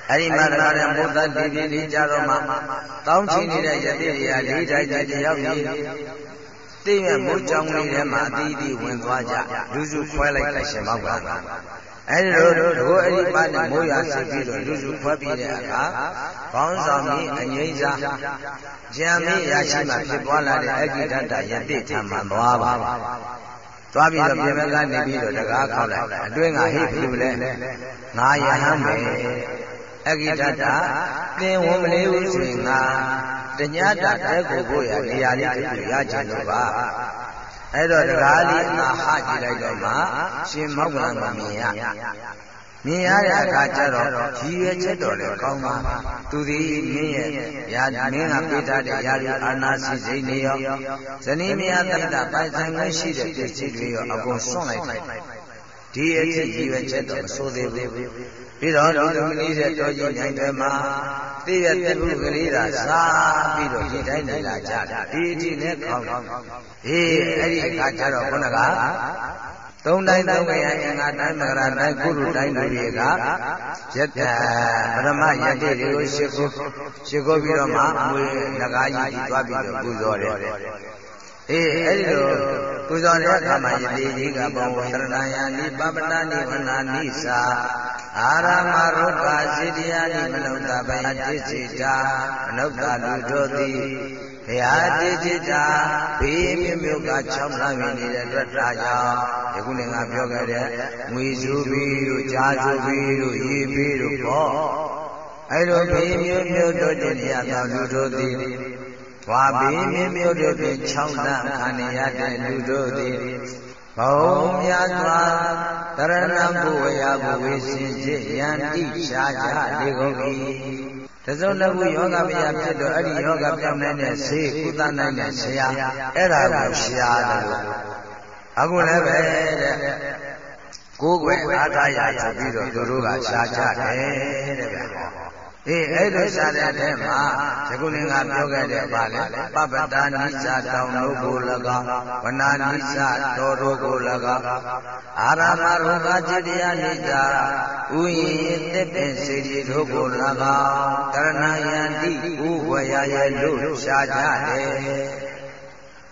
အဲ့ဒီမှာတခါတည်းမိုးသက်တည်တည်လေးကြတော့မှတောင်းချင်နေတဲ့ယတိရိယာလေးတိုင်းတည်းရောက်နေတိမ်ရဲ့မိုးကြောင်လေးထဲမှာအတီးတီးဝင်သွားကြလူစုခွဲလိုက်တဲ့ရှင်မောက်ကအဲ့ဒီလိုတို့အဲ့ဒီပါနဲ့မိုးရစစ်ပြီးတော့လူစုခွဲပြီးတဲ့အခါခေါင်းဆောင်ကြီးအငိမ့်စားဂျံမင်းရရှိမှဖြစ်သွားလာတဲ့အဂိတတယတိထံမှာသွားပါသွားပြီးတော့ပြင်ဘက်ကနေပြီးတော့တကားခောက်လိုက်အတွင်းကဟိတ်ဘူးလဲငါယဟန်ပဲ အဂိတတသင်ဝန်မလေးဘူးဆိုရင်ငါတညတာတဲ့ကိုကိုရနေရာလေးတူရချင်လို့ပါအဲ့တော့တရားလေးအဟကြည့်လိုက်တော့မှရှင်မောက္ကလမမြင်ရမြင်ရတဲ့အခါကျတော့ရည်ရွယ်ချက်တော်လည်းကောင်းပါသူသည်မင်းရဲ့ရာမင်းကပေးထားတဲ့ရာလူအာနာစီစိတ်နေရောဇနီးမယားတိတ်တာပိုင်ဆိုင်ခွင့်ရှိတဲ့ပစ္စည်းတွေရောအကုန်စွန့်လိုက်တယ်ဒီအဖြစ်ရည်ရွယ်ချက်တော့မဆိုသေးဘူး ပြီးတော့ဒီလူကလေးတဲ့တော်ကြီးနိုင်တယ်မှာသိရတဲ့လူကလေးသာစားပြီးတော့ဒီတိုင်းနိုင်လာကြတယ်ဒီအထိနဲ့ကောင်းတယ်အေးအဲ့ဒီအခါကျတော့ခုနကသုံးတိုင်းသုံးခရအင်္ဂါတိုင်းမကရာတိုင်းကုရုတိုင်းတွေကယက်ပရမယတိတွေကိုရှ िख ိုရှ िख ိုပြီးတော့မှအမွေငကားကြီးသွားပြီးတော့ပူဇော်တယ် အေးအဲ့ဒီလိုပူဇော်တဲ့အခါမှာယတိကြီးကဘောဝန္တရဏယာနိပပနာနိဝနာနိသာအာရမရုပ္ပါစိတ္တယာနိမနုဿဗယတိစိတာမနုဿလူတို့သည်ဘုရားတိတိတာဘေးမြမျိုးက6လမ်းဝင်နေတဲ့အတွက်ဒါကြောင့်ယခုနေငါပြောခဲ့တဲ့ငွေစုပြီးတို့ကြားစုပြီးတို့ရေပြီးတို့ပေါ့အဲလိုဘေးမျိုးမျိုးတို့တင်ရသောလူတို့သည် ဝါဘေးမြမျိုးတို့ဖြင့်6လမ်းခံရတဲ့လူတို့သည်ဘုံများစွာတရဏံဘုဝယဘဝေရှင်จิตယန္တိရှားကြလေကုန်၏တစုံတစ်ခုယောဂမယဖြစ်တော့အဲ့ဒီယောဂပြောင်းနိုင်တဲ့ဈေးကုသနိုင်တဲ့ဆရာအဲ့ဒါကိုရှားတယ်လို့အခုလည်းပဲတဲ့ကိုယ်ွယ်အားထားရဆိုပြီးတော့သူတို့ကရှားကြတယ်တဲ့ဗျ အေးအဲ့လိုရှားတဲ့အထဲမှာသကုလင်္ကပြောခဲ့တဲ့ပါလေပပတ္တာနိစ္စတောင်တို့ကို၎င်းဝနာနိစ္စတော်တို့ကို၎င်းအာရမရုဂจิตတရားနိစ္စဥယျင်တစ်ပင်စေတီတို့ကို၎င်းတရဏယန္တိဥဝရရဲ့လို့ရှားကြတယ်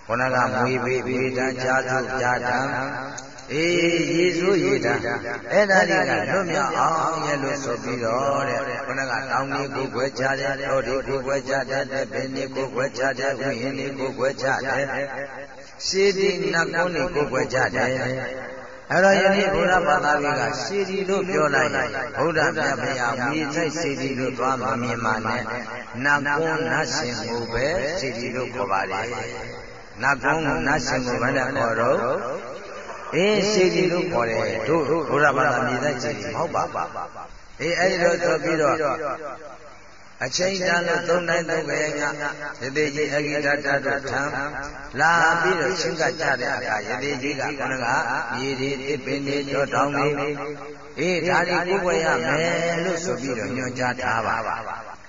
ခொနကမွေပေးပေးတံချာသူကြတံ အေးရေစိုးရေတာအဲ့ဒါတွေကလွတ်မြောက်အောင်ရဲ့လို့ဆိုပြီးတော့တဲ့ခொနကတောင်းလေးကိုခွဲချတဲ့တော်ဒီကိုခွဲချတဲ့ပင်လေးကိုခွဲချတဲ့ဝိဟင်းလေးကိုခွဲချတဲ့စေတီနတ်ကုန်းလေးကိုခွဲချတဲ့အဲ့တော့ယနေ့ဘုရားဘာသာတွေကစေတီလို့ပြောလိုက်ရင်ဘုရားမြတ်ဗျာမြေဆိုင်စေတီလို့သွားမမြင်ပါနဲ့နတ်ကုန်းနတ်ရှင်ကိုပဲစေတီလို့ခေါ်ပါလေနတ်ကုန်းနတ်ရှင်ကိုဘယ်နဲ့ခေါ်တော့ အေးစေတီလို့ခေါ်တယ်တို့ဘုရားဘာသာမြေဆိုင်စေတီမဟုတ်ပါဘူးအေးအဲ့ဒီလိုဆိုပြီးတော့အချိန်တန်လို့သုံးတိုင်းသုံးပဲညယတိကြီးအဂိတတတို့ထံလာပြီးတော့ရှင်းကကြတဲ့အခါယတိကြီးကခဏကမြေဒီအပင်တွေတော့တောင်းနေအေးဒါဒီကိုယ်ွယ်ရမယ်လို့ဆိုပြီးတော့ညွှန်ကြားထားပါ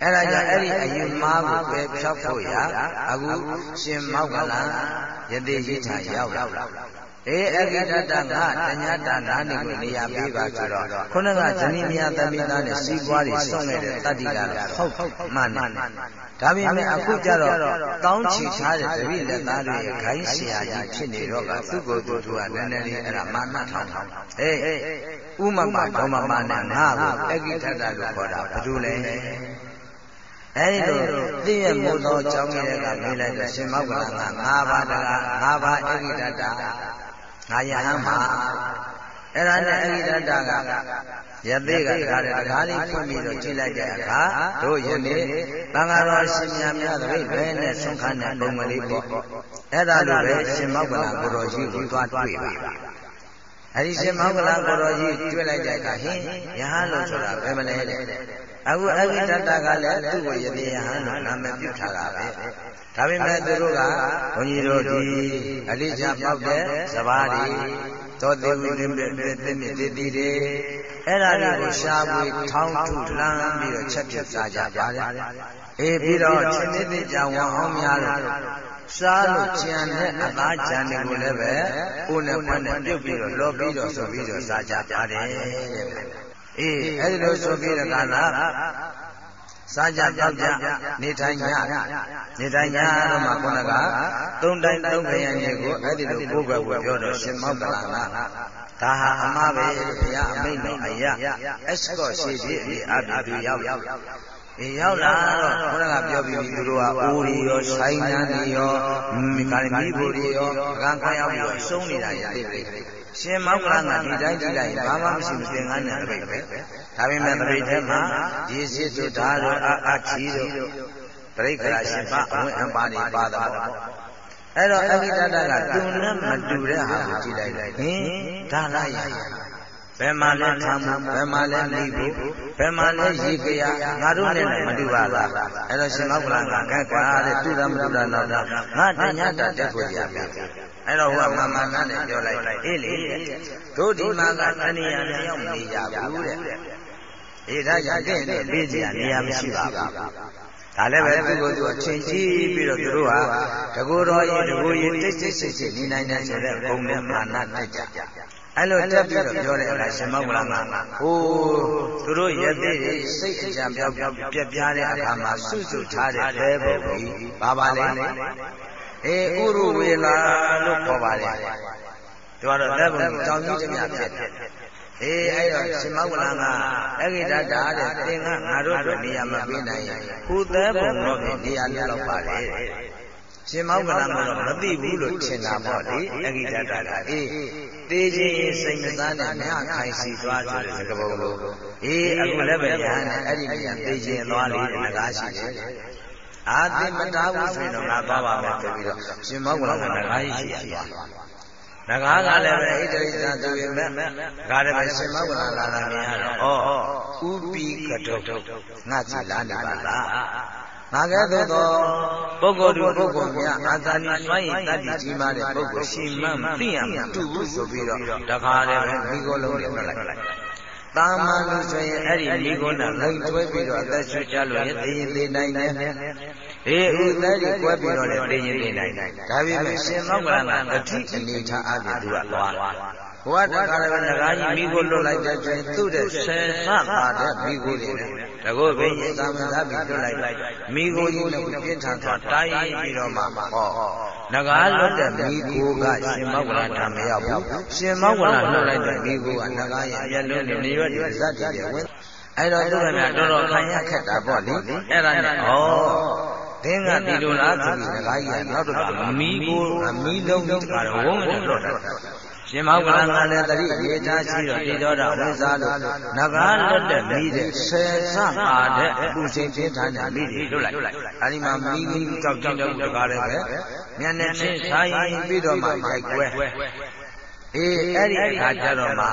အဲ့ဒါကြောင့်အဲ့ဒီအယူမားကိုပဲဖြောက်ဖို့ရအခုရှင်မောက်ကလန်ယတိကြီးထံရောက်လာ အေးအဂိတတငါတညတနာနေကိုနေရာပေးပါဆိုတော့ခုနကဇနီးမယားသမီးသားနဲ့စီးပွားတွေစောင့်နေတဲ့တတ္တိကတော့ဟုတ်မှန်တယ်ဒါပေမဲ့အခုကျတော့တောင်းချီထားတဲ့တပည့်လက်သားတွေရဲ့ခိုင်းဆရာကြီးဖြစ်နေတော့ကသူ့ကိုယ်သူကလည်းနည်းနည်းလေးအဲ့ဒါမာနထောင်ထောင်အေးဥမမဒေါမမနဲ့ငါ့ကိုအဂိတတလို့ခေါ်တာဘာလို့လဲအဲဒီလိုသိရမို့သောအကြောင်းတွေကမေးလိုက်တော့ရှင်မောက္ကလကငါးပါးတကားငါးပါးအဂိတတ ငါယဟန်မှာအဲ့ဒါနဲ့အဂိတတကယသိကတခါတည်းတခါလေးဖွင့်ပြီးတော့ကြည့်လိုက်တဲ့အခါတို့ယနေ့သံဃာတော်ရှင်များများသတိပဲနဲ့ဆုံးခန်းတဲ့ပုံမလေးပေါ့အဲ့ဒါလိုပဲရှင်မောက္ကလကိုတော်ကြီးကိုသွားတွေ့ပါ အဲ့ဒီရှင်မောက္ကလကိုတော်ကြီးတွေ့လိုက်တဲ့အခါဟင်းယဟန်လို့ဆိုတာဘယ်မလဲတဲ့အခုအဂိတတကလည်းသူ့ကိုယသိယဟန်လို့နာမည်ပြုထားတာပဲဒါပေမဲ့သူတို့ကဘုန်းကြီးတို့ဒီအလိချပေါက်တဲ့စဘာတွေသောတိဝိနိမေတေတိမိတေတိတွေအဲ့ဒါတွေကိုရှားပွေထောင်းထုလှမ်းပြီးတော့ချက်ပြတ်စားကြပါတယ်အေးပြီးတော့ချင်းသေးသေးကြောင်ဝအောင်များလို့ စားလို့ကြံတဲ့အသားကြံတွေကိုလည်းပဲကိုယ်နဲ့ဖွင့်နဲ့ပြုတ်ပြီးတော့လောပြီးတော့ဆိုပြီးတော့စားကြပါတယ်တဲ့အေးအဲ့ဒီလိုဆိုပြီးတော့ကလားစားကြတောက်ကြနေထိုင်ကြနေထိုင်ကြတော့မှခုနကသုံးတိုင်းသုံးခရံတွေကိုအဲ့ဒီလိုကိုယ်ပဲကိုပြောတော့ရှင်မောက္ကလကဒါဟာအမှားပဲဘုရားအမိန့်တော်အရာအစကောရှိသေးအအဘိသူရောက် အေးရောက်လာတော့ဘုရားကပြောပြီးပြီသူတို့ကအိုးရီရောဆိုင်နှန်းတွေရောမိကာရီမိဖို့တွေရောကံခွင့်ရောက်ပြီးတော့စုံနေတာရတဲ့ရှင်မောက္ကလကဒီတိုင်းကြည့်လိုက်ဘာမှမရှိဘူးသင်္ကန်းနဲ့ပြိပဲဒါပေမဲ့ပြိထဲမှာရေစစ်တို့ဓာတ်တို့အာအာချီတို့ပြိခရာရှင်ပအဝင်အပါနေပါတော့အဲ့တော့အဘိဓတကသူနဲ့မတူတဲ့ဟာကိုကြည့်လိုက်လိုက်ဟင်ဒါလားရ ဘယ်မှာလဲခံမှုဘယ်မှာလဲနေဖို့ဘယ်မှာလဲရေကြရငါတို့နဲ့လည်းမတူပါလားအဲ့တော့ရှင်မောက္ကလကကဲကွာတဲ့တူတာမတူတာတော့ငါတညတာတက်ကိုရပြီအဲ့တော့ဟိုကမမနာနဲ့ပြောလိုက်အေးလေတို့ဒီမှာကတဏှာနဲ့ရောက်နေကြဘူးတဲ့အေးဒါကြောင့်တဲ့ပေးစရာနေရာမရှိပါဘူးဒါလည်းပဲသူ့ကိုသူအချင်းကြီးပြီးတော့သူတို့ဟာတကူတော်ရင်တကူရင်တိတ်တိတ်ဆိတ်ဆိတ်နေနိုင်တယ်ဆိုတဲ့ဘုံနဲ့မာနတက်ကြ အဲ့လိုတက်ပြီးတော့ပြောတဲ့အခါရှင်မောက္ကလကဟိုသူတို့ရသေးတွေစိတ်အကြပြောက်ပြောက်ပြက်ပြားတဲ့အခါမှာစွစွထားတဲ့ဘဲဘုံကြီးဘာပါလဲအေးဥရဝေလာလို့ခေါ်ပါလေသူကတော့လက်ဘုံတောင်ကြီးတည်းဖြစ်တယ်အေးအဲ့တော့ရှင်မောက္ကလကအဂိတတာတဲ့သင်ကငါတို့တို့နေရာမပေးနိုင်ရင်ဟူသေးဘုံတော့နေရာလေးတော့ပါလေရှင်မောက္ကလကတော့မသိဘူးလို့ထင်တာပေါ့လေအဂိတတာကအေး တေးချင်းစိတ်မစားနဲ့မြခိုင်စီသွားဆိုတဲ့စကားပုံလို့အေးအခုလည်းပဲညာနဲ့အဲ့ဒီနေရာတေးချင်းသွားလေတဲ့ငါရှိတယ်အာတိမတားဘူးဆိုရင်တော့ငါသွားပါမယ်ဆိုပြီးတော့ရှင်မောက္ကလကငါရှိရသွားနဂါးကလည်းပဲဣတရိသသူရင်မဲ့ဒါလည်းပဲရှင်မောက္ကလလာတာမြင်ရတော့ဩဥပိကတုငါစီလာနေပါလား ငါကဲ့သို့သောပုဂ္ဂိုလ်သူပုဂ္ဂိုလ်များအာသာနိစွမ်းရည်တတ္တိကြီးမားတဲ့ပုဂ္ဂိုလ်ရှင်မှန်သိရမှာတူဘူးဆိုပြီးတော့တခါတည်းပဲမိခိုးလုံးတွေထွက်လိုက်တာမန်လို့ဆိုရင်အဲ့ဒီမိခိုးနဲ့လိန်တွဲပြီးတော့အသက်ရှူကြလို့ရင်သိရင်သိနိုင်တယ်အေးဥသက်ကြီးကွဲပြီးတော့လည်းသိရင်သိနိုင်တယ်ဒါပေမဲ့ရှင်မောက္ကလကဂတိအနေထားအပြင်သူကသွား ဘဝတခါလည်းငကားကြီးမိကိုလွတ်လိုက်တဲ့ချိန်သူ့တဲ့ဆယ်ဆပါတဲ့မိကိုတွေတကောဘိရင်သာမန်သာပြီးလွတ်လိုက်မိကိုကြီးနဲ့ပြင်းထန်သွားတိုင်းပြီးတော့မှဟောငကားလွတ်တဲ့မိကိုကရှင်မောက္ကလဓမ္မရောက်ဘူးရှင်မောက္ကလလွတ်လိုက်တဲ့မိကိုကငကားရဲ့အရလုံးနဲ့နေရွက်တွေဇတ်တည်တဲ့ဝင်အဲ့တော့သူကများတော်တော်ခံရခက်တာပေါ့လေအဲ့ဒါနဲ့ဩသင်ကဒီလိုလားဆိုပြီးငကားကြီးကနောက်တော့မီးကိုမီးလုံးကြီးကတော့ဝုန်းနဲ့တော့တာ ရှင်မောကလကလည်းတတိရေထားရှိတော့တည်တော်တာဝိဇာလို့နဂါလွတ်တဲ့မိတဲ့ဆယ်ဆပါတဲ့အပူချိန်ချင်းထားတဲ့မိတွေလွတ်လိုက်အဲဒီမှာမိမိကြောက်ကြောက်တဲ့တကားလည်းပဲမျက်နှာချင်းဆိုင်ပြီးတော့မှရိုက်ကွဲ အေးအဲ့ဒီအခါကျတော့မှ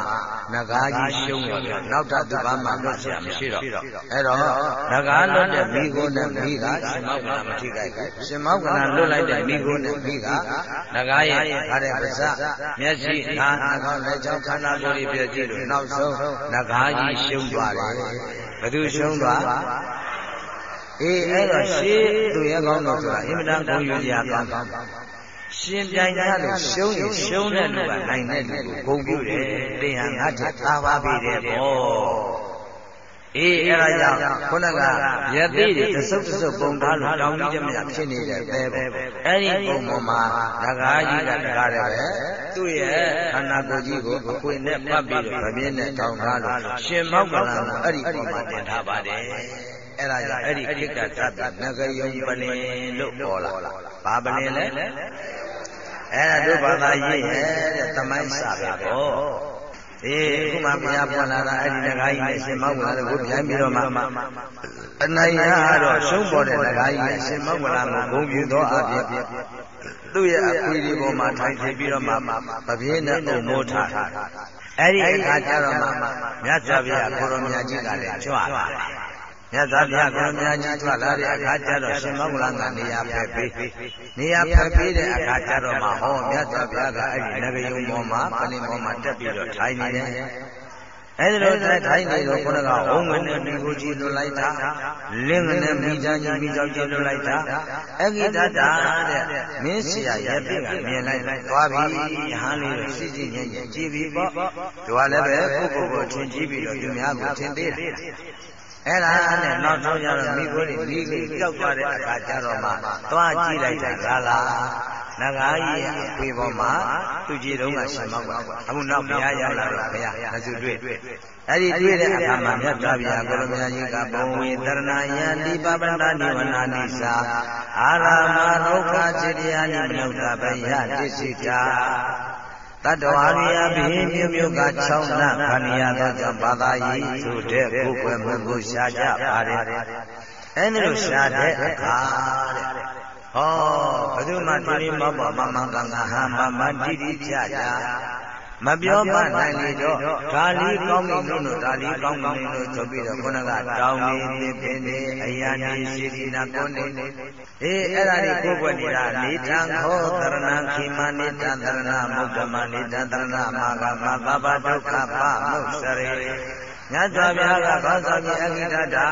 နဂါးကြီးရှုံးတော့နောက်တာသူဘာမှမဆရာမရှိတော့အဲ့တော့နဂါးလွတ်တဲ့မိကိုနဲ့မိကစင်မောက်ကမထိခိုက်ဘူးစင်မောက်ကလွတ်လိုက်တဲ့မိကိုနဲ့မိကနဂါးရဲ့ခါတဲ့ပါးစမျက်စိနားနှာခေါင်းလက်ချောင်းခန္ဓာကိုယ်ပြည့်ကြည့်လို့နောက်ဆုံးနဂါးကြီးရှုံးသွားတယ်ဘသူရှုံးသွားအေးအဲ့တော့ရှေးသူရဲ့ကောင်းတော်ဆိုတာအင်မတန်ကိုယ်ယူကြပါ ရှင်ပြိုင်ကြလို့ရှုံးရင်ရှုံးတဲ့လူကနိုင်တဲ့လူကိုဂုံပြုတယ်တင်ဟာငါထက်သာပါပြီတဲ့ဘောအေးအဲ့ဒါကြောင့်ခုနကရသေးတွေတဆုပ်တဆုပ်ပုံထားလို့တောင်းကြီးကြမြဖြစ်နေတဲ့ပဲပေါ့အဲ့ဒီပုံပေါ်မှာဒကာကြီးကဒကာတယ်ပဲသူ့ရဲ့ခန္ဓာကိုယ်ကြီးကိုအခွေနဲ့ပတ်ပြီးတော့ဗပြင်းနဲ့တောင်းထားလို့ရှင်မောက်ကလန်ကိုအဲ့ဒီပုံမှာတင်ထားပါတယ်အဲ့ဒါကြောင့်အဲ့ဒီခိကတတနဂယုံပလင်လို့ပေါ်လာဘာပလင်လဲ အဲ့ဒါတို့ဘာသာရေးရဲ့တဲ့သမိုင်းစာပဲပေါ့အေးအခုမှဘုရားပွင့်လာတာအဲ့ဒီငကားကြီးနဲ့ရှင်မောက္ကလာကိုပြန်ပြီးတော့မှအနိုင်ရတော့ရှုံးပေါ်တဲ့ငကားကြီးနဲ့ရှင်မောက္ကလာကိုဂုံပြူသောအဖြစ်သူ့ရဲ့အခွေဒီပေါ်မှာထိုင်ထည့်ပြီးတော့မှပပြင်းနဲ့အုံမိုးထားအဲ့ဒီအခါကျတော့မှမြတ်စွာဘုရားကိုရောမြတ်ကြီးကလည်းကြွလာတယ် မြတ်စွာဘုရားကိုမြတ်ကြီးထွက်လာတဲ့အခါကျတော့ရှင်မောဂလကနေရာဖက်ပေးနေရာဖက်ပေးတဲ့အခါကျတော့မှဟောမြတ်စွာဘုရားကအဲ့ဒီနဂယုံပေါ်မှာပလင်ပေါ်မှာတက်ပြီးတော့ထိုင်နေတယ်အဲဒီလိုထိုင်ထိုင်နေတော့ခုနကဝုံငနဲ့မိကိုကြည့်လွတ်လိုက်တာလင်းငနဲ့မိချာကြီးမိကြောက်ကြည့်လွတ်လိုက်တာအဂိတတာတဲ့မင်းဆရာရဲ့ပြကမြင်လိုက်သွားပြီဟန်းလေးကိုစစ်စစ်ညင်ညင်ကြည့်ပြီးပေါ့သူကလည်းပဲကိုယ့်ကိုယ်ကိုထင်ကြည့်ပြီးတော့သူများကိုထင်သေးတယ် အဲ့ဒါနဲ့နောက်ဆုံးကျတော့မိကိုယ်လေးမိကြီးကြောက်သွားတဲ့အခါကျတော့မှသွားကြည့်လိုက်တာလားနဂါကြီးရဲ့အဖေပေါ်မှာသူကြည်တုံးကရှင်မောက်ပါအခုနောက်ဘုရားရောက်လာတော့ဘုရားမစုတွေ့အဲ့ဒီတွေ့တဲ့အခါမှာမြတ်စွာဘုရားကိုလိုမြတ်ကြီးကဘုံဝေတရဏယံဒီပပန္တနိဝနာနိသာအာရမဒုက္ခจิตယာနိမနုဿဗယတိစိတာ တတ္တဝါရိယဘိမြို့မြို့က6နတ်ခဏိယသောကြောင့်ဘာသာယီဆိုတဲ့ကိုယ်ွယ်မှုကိုရှားကြပါတယ်အဲ့ဒီလိုရှားတဲ့အခါတဲ့ဟောဘယ်သူမှတိရိမောပမမကံကဟာမမတိတိကြကြ မပြောမနိုင်လေတော့ဒါလီကောင်းပြီလို့လို့ဒါလီကောင်းပြီလို့ဆိုပြီးတော့ခုနကတောင်းနေနေပင်နေအရာနေရှိဒီနာကိုနေအေးအဲ့ဒါတွေကိုကိုွယ်နေတာနေတံခောတရဏခိမနေတံတရဏမုဒ္ဓမနေတံတရဏမာဂမသဗ္ဗဒုက္ခပမုစရေ မြတ်စွာဘုရားကဘာသာပြီးအဂိတတာ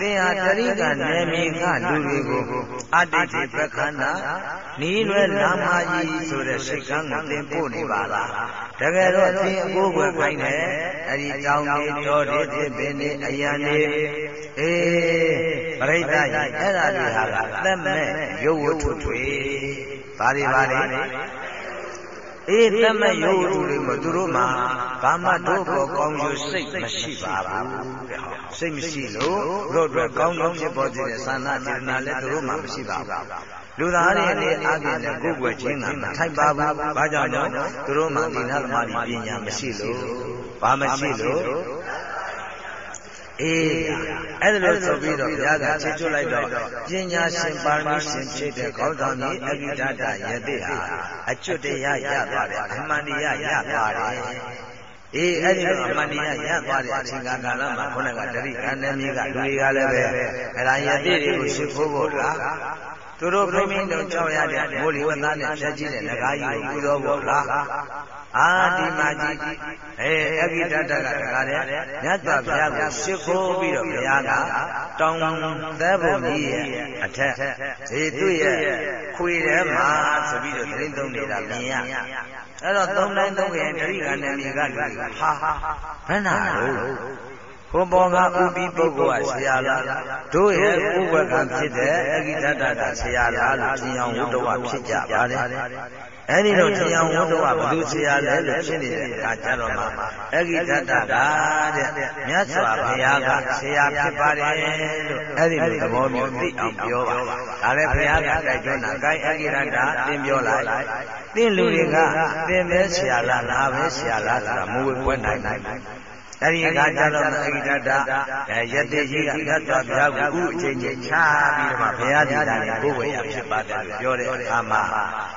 သင်ဟာတရိကနေမြေကလူတွေကိုအတ္တိတိပက္ခဏနီးလွယ်လာမကြီးဆိုတဲ့စိတ်ကံကိုသင်ပို့နေပါလားတကယ်တော့သင်အကိုးကိုခိုင်းတယ်အဲ့ဒီတောင်းနေတော်တွေသစ်ပင်တွေအရန်တွေအေးပရိသတ်ကြီးအဲ့ဒါတွေဟာသက်မဲ့ရုပ်ဝတ္ထုတွေဘာတွေဘာတွေ အေးတမယုတ်သူတွေမသူတို့မှာဘာမှတို့ပေါ်ကောင်းကျိုးစိတ်မရှိပါဘူးတဲ့ဟောစိတ်မရှိလို့တို့အတွက်ကောင်းကောင်းဖြစ်ပေါ်စေတဲ့သာနာစေတနာလည်းသူတို့မှာမရှိပါဘူးလူသားတွေအနေအချင်းနဲ့ကိုယ်ွယ်ချင်းကမထိုက်ပါဘူးဘာကြောင့်လဲသူတို့မှာဒီနာသမားပညာမရှိလို့ဘာမရှိလို့ အေးအဲ့ဒါလို့ဆိုပြီးတော့ဘုရားကချစ်ချွတ်လိုက်တော့ပညာရှင်ပါရမီရှင်ဖြစ်တဲ့ခေါင်းဆောင်ကြီးအဂိတတယတိဟာအကျွတ်တရားရသွားတယ်အမှန်တရားရသွားတယ်အေးအဲ့ဒီတော့အမှန်တရားရသွားတဲ့အချိန်ကာလမှာခုနကတတိကံနေမြေကလူတွေကလည်းပဲအဲ့ဒါယတိတွေကိုရှိဖို့ဖို့လားသူတို့ဖိမင်းတို့ကြောက်ရတဲ့မိုးလီဝသနဲ့ဖြတ်ကြည့်တဲ့ငကားကြီးကိုပူတော်ဖို့လား အာဒီမာကြီးအဲအဂိတတကတကားတဲ့မြတ်စွာဘုရားကိုရှ िख ိုးပြီးတော့ဘုရားကတောင်းသဲဘုံကြီးရဲ့အထက်ဇေတုရဲ့ခွေထဲမှာဆိုပြီးတော့သတင်းသုံးနေတာမြင်ရအဲ့တော့သုံးတိုင်းသုံးရင်တရိကနဲ့မြေကလူဟာဘယ်နာလို့ဘုံပေါ်ကဥပိပုဂ္ဂိုလ်ကဆရာလားတို့ရဲ့ဥပကံဖြစ်တဲ့အဂိတတတာဆရာလားလို့သင်အောင်ဝတ္တဝဖြစ်ကြပါတယ် အဲ့ဒီတော့တရားဝတ္တဝဘသူဆရာလဲလို့ဖြစ်နေတဲ့အခါကျတော့မှအဂိတတတာတဲ့မြတ်စွာဘုရားကဆရာဖြစ်ပါတယ်လို့အဲ့ဒီလိုသဘောမျိုးသိအောင်ပြောပါဒါလည်းဘုရားကတိုက်တွန်းတာဂိုင်းအဂိရတာသင်ပြောလိုက်သင်လူတွေကသင်ပဲဆရာလားငါပဲဆရာလားဆိုတာမဝေခွဲနိုင်နိုင် အဲ့ဒီအခါကျတော့အဂိတတအဲယတိကြီးကမြတ်စွာဘုရားကိုဥအချိန်ချင်းချပြီးတော့မှဘုရားဒီတာကိုကိုယ်ဝေရဖြစ်ပါတယ်လို့ပြောတဲ့အခါမှာ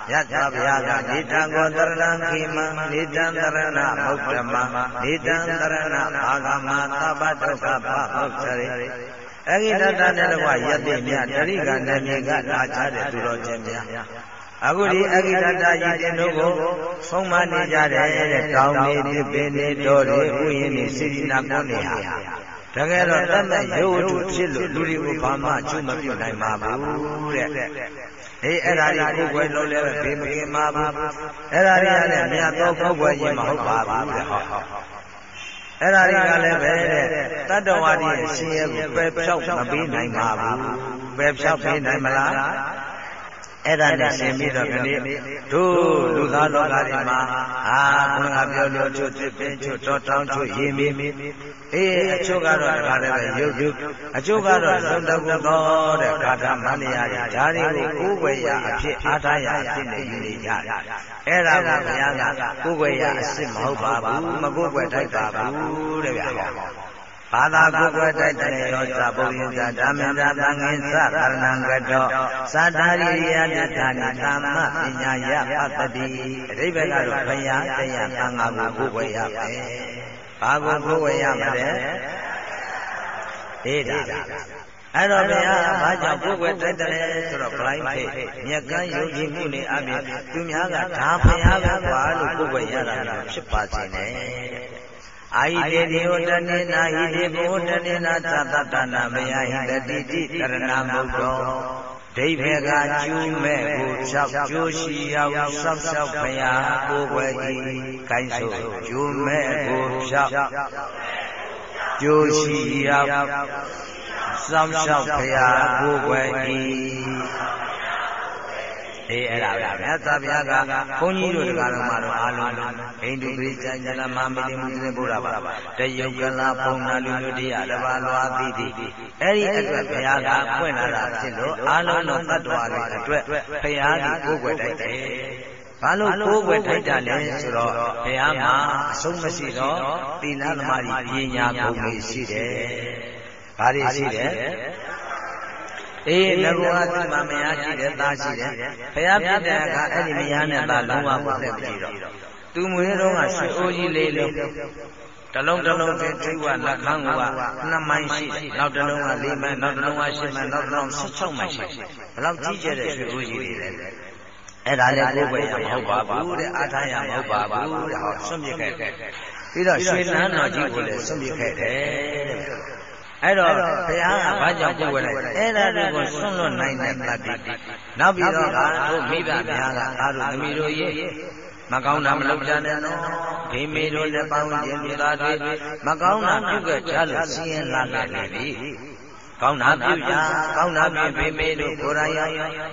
မြတ်စွာဘုရားကနေတံကောတရဏခိမံနေတံတရဏမုဒ္ဓမနေတံတရဏအာဂမသဗ္ဗဒုက္ခပမုတ်ရေအဂိတတနဲ့တကွယတိမြတရိကနဲ့မြေကလာချတဲ့သူတော်ချင်းများ အခုဒီအဂိတတယိတင်တို့ကိုဆုံးမနေကြတယ်တဲ့တောင်းနေပြပင်နေတော်တွေဥယျာဉ်နေစိရိနာကုန်းနေဟာတကယ်တော့တတ်တဲ့ရုပ်ဝတ္ထုဖြစ်လို့လူတွေကိုဘာမှအကျိုးမပြုနိုင်ပါဘူးတဲ့အေးအဲ့ဒါကြီးကိုယ်ွယ်လို့လည်းဘေးမကင်ပါဘူးအဲ့ဒါကြီးကလည်းမြတ်သောပုဂ္ဂိုလ်ကြီးမဟုတ်ပါဘူးတဲ့ဟောအဲ့ဒါတွေကလည်းပဲတဲ့တတ္တဝါဒီရှင်ရဲ့ကိုပယ်ဖြောက်မပေးနိုင်ပါဘူးပယ်ဖြောက်ပေးနိုင်မလား အဲ့ဒါနဲ့ရှင်ပြီးတော့ခဏတို့လူသားလောကတွေမှာအာဘုရားပြောလို့ချို့သစ်ပင်ချို့တောတောင်းချို့ရေမီအေးအချို့ကတော့တခါတည်းပဲရုပ်ရုပ်အချို့ကတော့သုံးတကုသောတဲ့ဂါထာမန္တရာတွေဓာတွေကိုကိုယ်ွယ်ရာအဖြစ်အားထားရာအဖြစ်နဲ့ယူနေကြတယ်အဲ့ဒါကဘုရားကကိုယ်ွယ်ရာအစ်စ်မဟုတ်ပါဘူးမကိုယ်ွယ်ထိုက်ပါဘူးတဲ့ဗျာ ဘာသာကိုယ်ွယ်တိုက်တယ်ရောသဗုဒ္ဓဇာဓမ္မဇာသံဃင်္စကရဏံကတောသတ္တာရိယတ္ထာနိသမ္မပညာယပတ္တိအဓိပ္ပာယ်ကတော့ဘုရားတရားသံဃာကိုကိုယ်ွယ်ရမယ်ဘာကိုကိုယ်ွယ်ရမလဲအေးဒါအဲ့တော့ဘုရားဘာကြောင့်ကိုယ်ွယ်တိုက်တယ်ဆိုတော့ blind faith မြက်ကန်းယုံကြည်မှုနဲ့အပြင်သူများကဒါဘုရားပဲကွာလို့ကိုယ်ွယ်ရတာဖြစ်ပါစေနဲ့ အာဟိတေတိဟောတနေနာဟိတေဘောတနေနာသတ္တတနာမယဟိတတိတိကရဏမုတ်တော်ဒိဗေကကျူးမဲ့ကို၆ကျိုးရှိရောက်ဆောက်ရှောက်ဘုရားကိုယ်ွယ်ဤကိုင်းဆိုကျူးမဲ့ကို၆ကျိုးရှိရောက်စောင့်ရှောက်ဖရာကိုယ်ွယ်ဤ အေးအဲ့ဒါပဲမြတ်စွာဘုရားကဘုန်းကြီးတို့တရားတော်မှာတော့အာလုံးဟိန္ဒူပရိသတ်ဉာဏမမတိမုသေဘုရားပါတယုတ်ကလာဘုံနာလူမျိုးတရားတပါလွာတိတိအဲ့ဒီအတွက်ဘုရားကဖွင့်လာတာဖြစ်လို့အာလုံးသောတ attva တွေအတွက်ဘုရားကြီးကိုယ်ွယ်တိုက်တယ်ဘာလို့ကိုယ်ွယ်ထိုက်တာလဲဆိုတော့ဘုရားမှာအဆုံးမရှိတော့သီလသမာဓိပညာဂုဏ်တွေရှိတယ်။ဘာတွေရှိတယ်။ အေးငကောအတိမမယားရှိတယ်သားရှိတယ်။ဘုရားပြတဲ့အခါအဲ့ဒီမယားနဲ့သားလုံးဝမသက်ပြီတော့သူမွေးတော့ကရွှေအိုးကြီးလေးလုံးတလုံးတလုံးချင်းထိဝလက်ခန်းက2မိုင်ရှိတယ်နောက်တလုံးက4မိုင်နောက်တလုံးက10မိုင်နောက်တလုံး16မိုင်ရှိတယ်ဘလောက်ကြီးကျယ်တဲ့ရွှေအိုးကြီးတွေလဲအဲ့ဒါလည်းကိုယ်ပဲရမဟုတ်ပါဘူးတဲ့အားထားရမဟုတ်ပါဘူးတဲ့ဟောဆွန့်ပြစ်ခဲ့တယ်ပြီးတော့ရွှေလန်းတော်ကြီးကိုလည်းဆွန့်ပြစ်ခဲ့တယ်တဲ့ အဲ့တော့ဘုရားကဘာကြောင့်ပြုတ်လိုက်အဲ့ဒါတွေကိုဆွန့်လွတ်နိုင်တဲ့တတ္တိနောက်ပြီးတော့ကတို့မိဘများကအားတို့သမီးတို့ရဲ့မကောင်းတာမလုပ်ကြနဲ့နော်ဒိမေတို့လည်းပေါင်းခြင်းပြသားတွေမကောင်းတာပြုခဲ့ကြလို့စီရင်လာခဲ့ပြီ ကောင်းတာပြုကြကောင်းတာပြုဖေမေတို့ကိုယ်တိုင်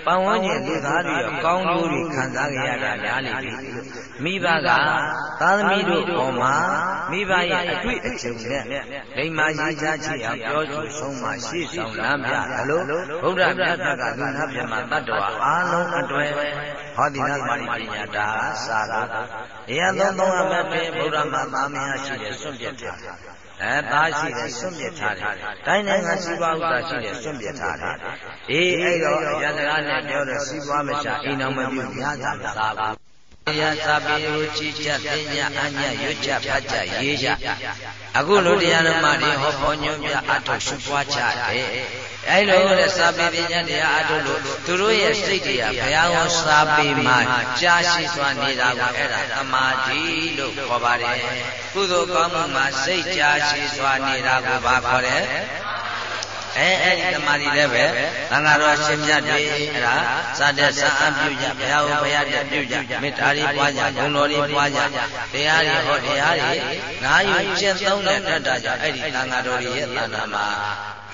ပတ်ဝန်းကျင်လူသားတွေရောကောင်းကျိုးတွေခံစားကြရတာများလိမ့်မယ်မိဘကသာသမီတို့ပေါ်မှာမိဘရဲ့အတွေ့အကြုံနဲ့လိမ္မာရေးချချအောင်ပြောဆိုဆုံးမှရှေ့ဆောင်လမ်းပြတယ်လို့ဘုရားမြတ်ကလူနာပြမတတ္တဝါအားလုံးအတွေ့ဟောဒီနာသမารိပညာဒါစာတော့အရာသုံးသုံးအမတ်ပဲဘုရားမှာသာမယရှိတဲ့စွန့်ပြတ်ထား အဲသားရှိတယ်စွန့်ပြစ်ထားတယ်တိုင်းနိုင်ငံစီးပွားဥစ္စာရှိတယ်စွန့်ပြစ်ထားတယ်အေးအဲ့တော့အကျဉ်းစကားနဲ့ပြောတော့စီးပွားမချအိမ်တော်မပြုရတာမစားဘူးယသာပေကိုကြည်ကြသိညာအညရွတ်ကြဖတ်ကြရေးကြအခုလိုတရားဓမ္မတွေဟောပေါ်ညွှန်ပြအထောက်ရှုပွားကြတယ် အဲ့လိုတဲ့စာပေပညာတရားအထုလို့သူတို့ရဲ့စိတ်တွေကဘုရားဟောစာပေမှာကြာရှိစွာနေတာကိုအဲ့ဒါသမာဓိလို့ခေါ်ပါတယ်ကုသိုလ်ကောင်းမှုမှာစိတ်ကြာရှိစွာနေတာကိုဘာခေါ်လဲအဲအဲ့ဒီတမာရီလည်းပဲသံဃာတော်ရှင်မြတ်တွေအဲ့ဒါစတဲ့စံအပြုကြဘုရားဟောဘုရားတဲ့ပြုကြမေတ္တာတွေပွားကြဂုဏ်တော်တွေပွားကြတရားတွေဟောတရားတွေငါးယူကျင့်သုံးတဲ့တတ်တာကြောင့်အဲ့ဒီသံဃာတော်ရဲ့တဏ္ဍာမှာ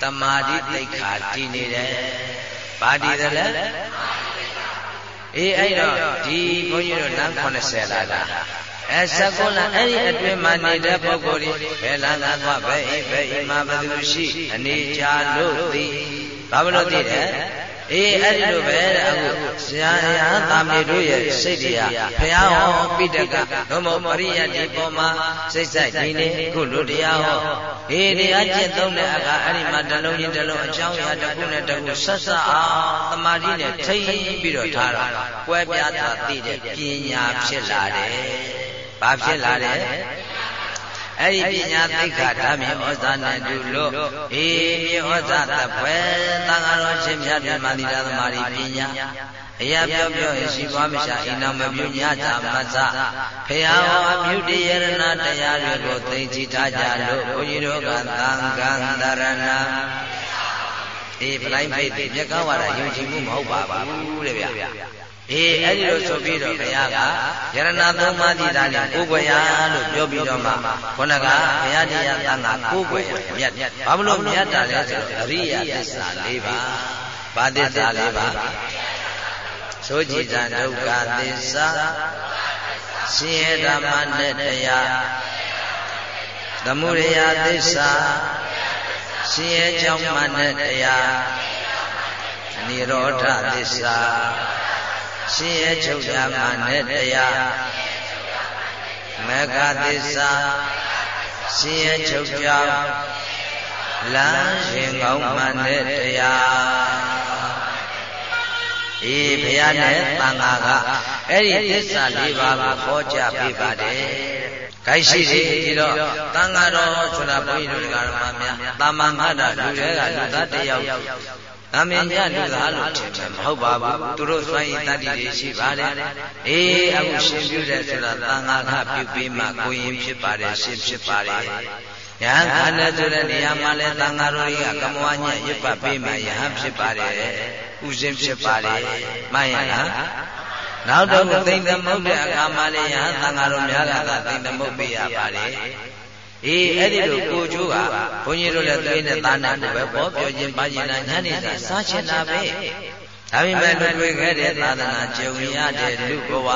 တမာတိတိတ်ခါတည်နေတယ်။ဘာတည်တယ်လဲ။အေးအဲ့တော့ဒီဘုန်းကြီးတို့လမ်း80လာတာအဲ16လအဲ့ဒီအတွင်းမှာနေတဲ့ပုဂ္ဂိုလ်တွေဘယ်လမ်းသာသွားဘယ်အိဘယ်အိမှာဘယ်သူရှိအနေချလို့သိဘာလို့သိတယ် အေးအဲ့ဒီလိုပဲတဲ့အခုဆရာရာသာမေတို့ရဲ့စိတ်တွေကဘုရားဟောပိတကဘုမောပရိယတ်ဒီပေါ်မှာစိတ်ဆိုင်ဒီနေ့ခုလိုတရားဟောအေးတရားကျင့်သုံးတဲ့အခါအဲ့ဒီမှာတလုံးချင်းတလုံးအကြောင်းအရာတစ်ခုနဲ့တစ်ခုဆက်ဆက်အောင်တမာတိနဲ့ထိမ့်ပြီးတော့ထားတာကွဲပြားသွားသိတဲ့ပညာဖြစ်လာတယ်။ဘာဖြစ်လာတယ် အဲ့ဒီပညာသိက္ခာဓမ္မေဩဇာနဲ့တူလို့အေးမြေဩဇာတပွဲသံဃာတော်ရှင်မြတ်မြတ်မာသီတာသမารီပညာအရာပြောပြောရင်ရှိသွားမရှာအိမ်တော်မပြုညကြမစဖရာဟောအမြုတယရဏတရားတွေကိုသိသိထားကြလို့ဘုန်းကြီးတို့ကသံဃံတရဏအေးပလိုက်ဖိတ်မြက်ကဝါဒယုံကြည်မှုမဟုတ်ပါဘူးတဲ့ဗျာ အေးအဲ့ဒီလိုဆိုပြီးတော့ဘုရားကယရဏသုံးပါးတိတာနဲ့ကိုယ်ွယ်ရလို့ပြောပြီးတော့မှခေါဏကဘုရားတရားသံဃာကိုယ်ွယ်ရမြတ်ဘာမလို့မြတ်တာလဲဆိုတော့အရိယသစ္စာ၄ပါးဘာသစ္စာ၄ပါးဆိုကြည်သာဒုက္ခသစ္စာရှင်ရဓမ္မနဲ့တရားသမုဒယသစ္စာရှင်ရဲ့ကြောင့်မှနဲ့တရားနိရောဓသစ္စာ ရှင်ရဲ့ချုပ်ရမှနဲ့တရားမဂ္ဂသစ္စာရှင်ရဲ့ချုပ်ကြောင့်လမ်းရှင်ကောင်းမှနဲ့တရားအေးဘုရားနဲ့သံဃာကအဲ့ဒီသစ္စာ၄ပါးကိုဟောကြားပေးပါတယ်ကဂိုက်ရှိတယ်ဒီတော့တန်ဃာတော်ဆိုတာဘုန်းကြီးတို့ကဓမ္မများတာမန်ငါတာလူတွေကလူသားတယောက် အမင်းညလူသားလို့ထင်တယ်မဟုတ်ပါဘူးသူတို့စွန့်ရင်တတ္တိတွေရှိပါတယ်အေးအခုရှင်ပြုတဲ့ဆိုတာတန်ဃာကပြုပြီးမှကိုရင်ဖြစ်ပါတယ်ရှင်ဖြစ်ပါတယ်ယဟန်ခန္ဓာဆိုတဲ့နေရာမှာလဲသံဃာတော်ကြီးကကမဝညက်ရွတ်ပတ်ပေးမှယဟန်ဖြစ်ပါတယ်ဥစဉ်ဖြစ်ပါတယ်မှန်ရလားနောက်တော့သိမ့်သမုတ်တဲ့အခါမှာလေယဟန်သံဃာတော်များကသိမ့်သမုတ်ပေးရပါတယ် အေးအဲ့ဒီလိုကိုကျိုးကဘုန်းကြီးတို့လည်းသိတဲ့သားနာကိုပဲပေါ်ပြောခြင်းပါခြင်းနာညနေစာစားချင်တာပဲဒါပေမဲ့လွတွေ့ခဲ့တဲ့သာသနာကြုံရတဲ့လူဘဝ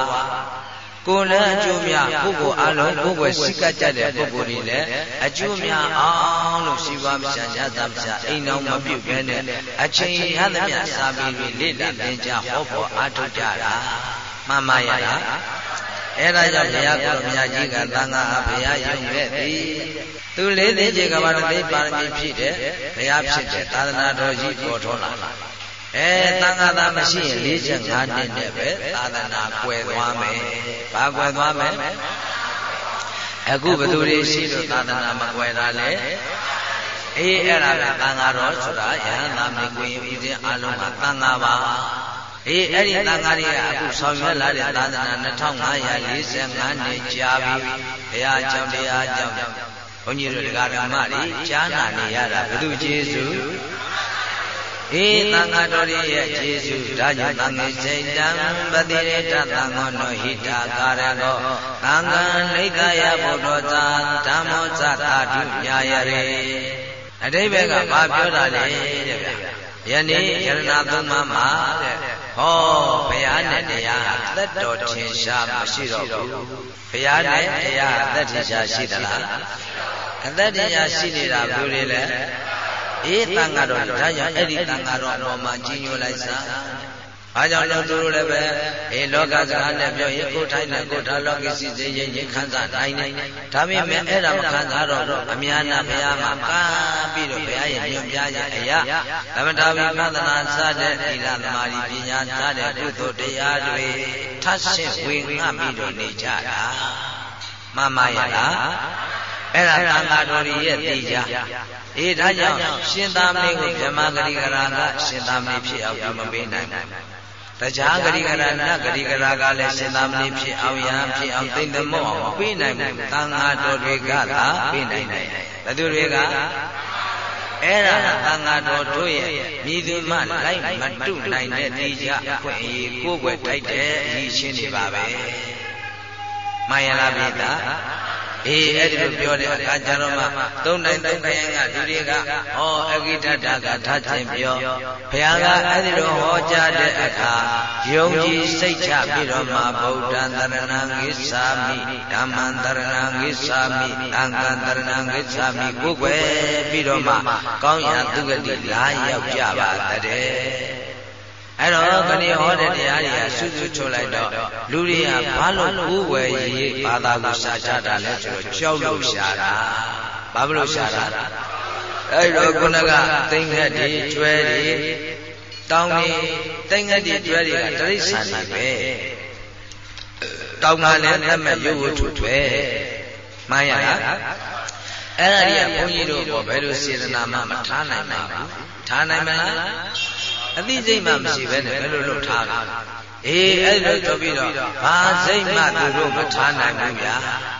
ကိုယ်လည်းအကျိုးများပုဂ္ဂိုလ်အလုံးကိုယ်ွယ်စိတ်ကကြတဲ့ပုဂ္ဂိုလ်တွေလည်းအကျိုးများအောင်လို့ရှိပါမရှာညသာမရှာအိမ်တော်မပြုတ်ခဲနဲ့အချိန်ရသမျှစာပေတွေလေ့လာသင်ကြားဟောပေါ်အားထုတ်ကြတာမှန်ပါရဲ့လား အဲ့ဒါကြောင့်ဘုရားကိုယ်တော်မြတ်ကြီးကသံဃာဘုရားယုံခဲ့သည်သူလေးသိချေကဘာတိပါရမီဖြစ်တဲ့ဘုရားဖြစ်တဲ့သာသနာတော်ကြီးပေါ်ထွန်းလာအဲသံဃာသာမရှိရင်45နှစ်နဲ့ပဲသာသနာကွယ်သွားမယ်။ဘာကွယ်သွားမယ်။အခုဘသူတွေရှိလို့သာသနာမကွယ်တာလဲ။အေးအဲ့ဒါပဲသံဃာတော်ဆိုတာယဟန်သာမင်းကိုရင်ဦးဇင်းအလုံးကသံဃာပါ။ အေးအဲ့ဒီသံဃာတွေကအခုဆောင်ရွက်လာတဲ့သာသနာ2545နှစ်ကြာပြီ။ဘုရားကြောင့်တရားကြောင့်ဘုန်းကြီးတို့တရားဓမ္မတွေကြားနာနေရတာဘုသူကျေးဇူးေသံဃာတော်ရဲ့ခြေဆုဒါကြောင့်သံဃေစိတ်တံပတိရေတသံဃောနောဟိတာကာရကောသံဃံလိတယဘုဒ္ဓဇာဓမ္မောဇတာတုညာယရေအတိဘက်ကဘာပြောတာလဲတဲ့ဗျယနေ့ယရဏသုံးပါးမှာတဲ့ ဟောဘုရားနဲ့တရားသက်တော်ထင်ရှားမရှိတော့ဘူးဘုရားနဲ့တရားအသက်ထင်ရှားရှိသလားအသက်ထင်ရှားရှိနေတာဘယ်လိုလဲအေးတန်ဃာတော်ဒါကြောင့်အဲ့ဒီတန်ဃာတော်အပေါ်မှာကြီးညိုလိုက်စား အားကြောင့်လို့သူတို့လည်းပဲအေးလောကစကားနဲ့ပြောရင်ကိုထိုင်နဲ့ကိုထားလောကစီစေရင်ရင်ခံစားနိုင်နေဒါပေမဲ့အဲ့ဒါမခံစားတော့အများနာဘုရားမှာကားပြီးတော့ဘုရားရဲ့ညွှန်ပြရအရာသမထဝိပဿနာစတဲ့သီလသမာဓိပညာစတဲ့ကုသိုလ်တရားတွေထပ်ဆင့်ဝေငှပြီးတော့နေကြတာမှန်ပါရဲ့လားအဲ့ဒါသံဃာတော်ရဲ့သိကြအေးဒါကြောင့်ရှင်သာမဏေကိုဗြဟ္မာဂရိကရာကရှင်သာမဏေဖြစ်အောင်ပြုမပေးနိုင်ဘူး တရားဂရိကရာနဂရိကရာကလည်းရှင်သာမဏေဖြစ်အောင်ယဟန်ဖြစ်အောင်သိမ့်သမုတ်အောင်ပေးနိုင်ဘူးသံဃာတော်တွေကသာပေးနိုင်တယ်ဘသူတွေကအဲ့ဒါသံဃာတော်တို့ရဲ့မြည်သူမှလိုက်မတုနိုင်တဲ့တရားအခွင့်အရေးကိုယ်ွယ်ထိုက်တဲ့အရေးချင်းတွေပါပဲမှန်ရလားပြည်သား အေးအဲ့ဒီလိုပြောတဲ့အခါကျတော့မှသုံးနိုင်သုံးခရိုင်ကလူတွေကဟောအဂိတတကထားခြင်းပြောဘုရားကအဲ့ဒီလိုဟောကြားတဲ့အခါယုံကြည်စိတ်ချပြီးတော့မှဗုဒ္ဓံတရဏံဂစ္ဆာမိဓမ္မံတရဏံဂစ္ဆာမိသံဃံတရဏံဂစ္ဆာမိကိုယ်ွယ်ပြီးတော့မှကောင်းရာသူဂတိလာရောက်ကြပါတဲ့ အဲ့တော့ခဏဟောတဲ့တရားတွေကစွစွချွတ်လိုက်တော့လူတွေကဘာလို့ကိုယ်ဝယ်ရေးဘာသာကိုရှာကြတာလဲဆိုတော့ကြောက်လို့ရှာတာဘာလို့ရှာတာအဲ့တော့ခုနကသိငတ်တွေကျွဲတွေတောင်းတွေသိငတ်တွေကျွဲတွေကတရိစ္ဆာန်တွေပဲတောင်းကလည်းလက်မဲ့ရုပ်ဝတ္ထုတွေမှန်ရလားအဲ့ဒါကြီးကဘုန်းကြီးတို့ဘောဘယ်လိုစေတနာမှမထားနိုင်ပါဘူးထားနိုင်မလား အသိစိတ်မှမရှိဘဲနဲ့ဘယ်လိုလုပ်ထားလဲအေးအဲ့လိုပြောပြီးတော့ဘာစိတ်မှသူတို့မထားနိုင်ဘူးဗျာ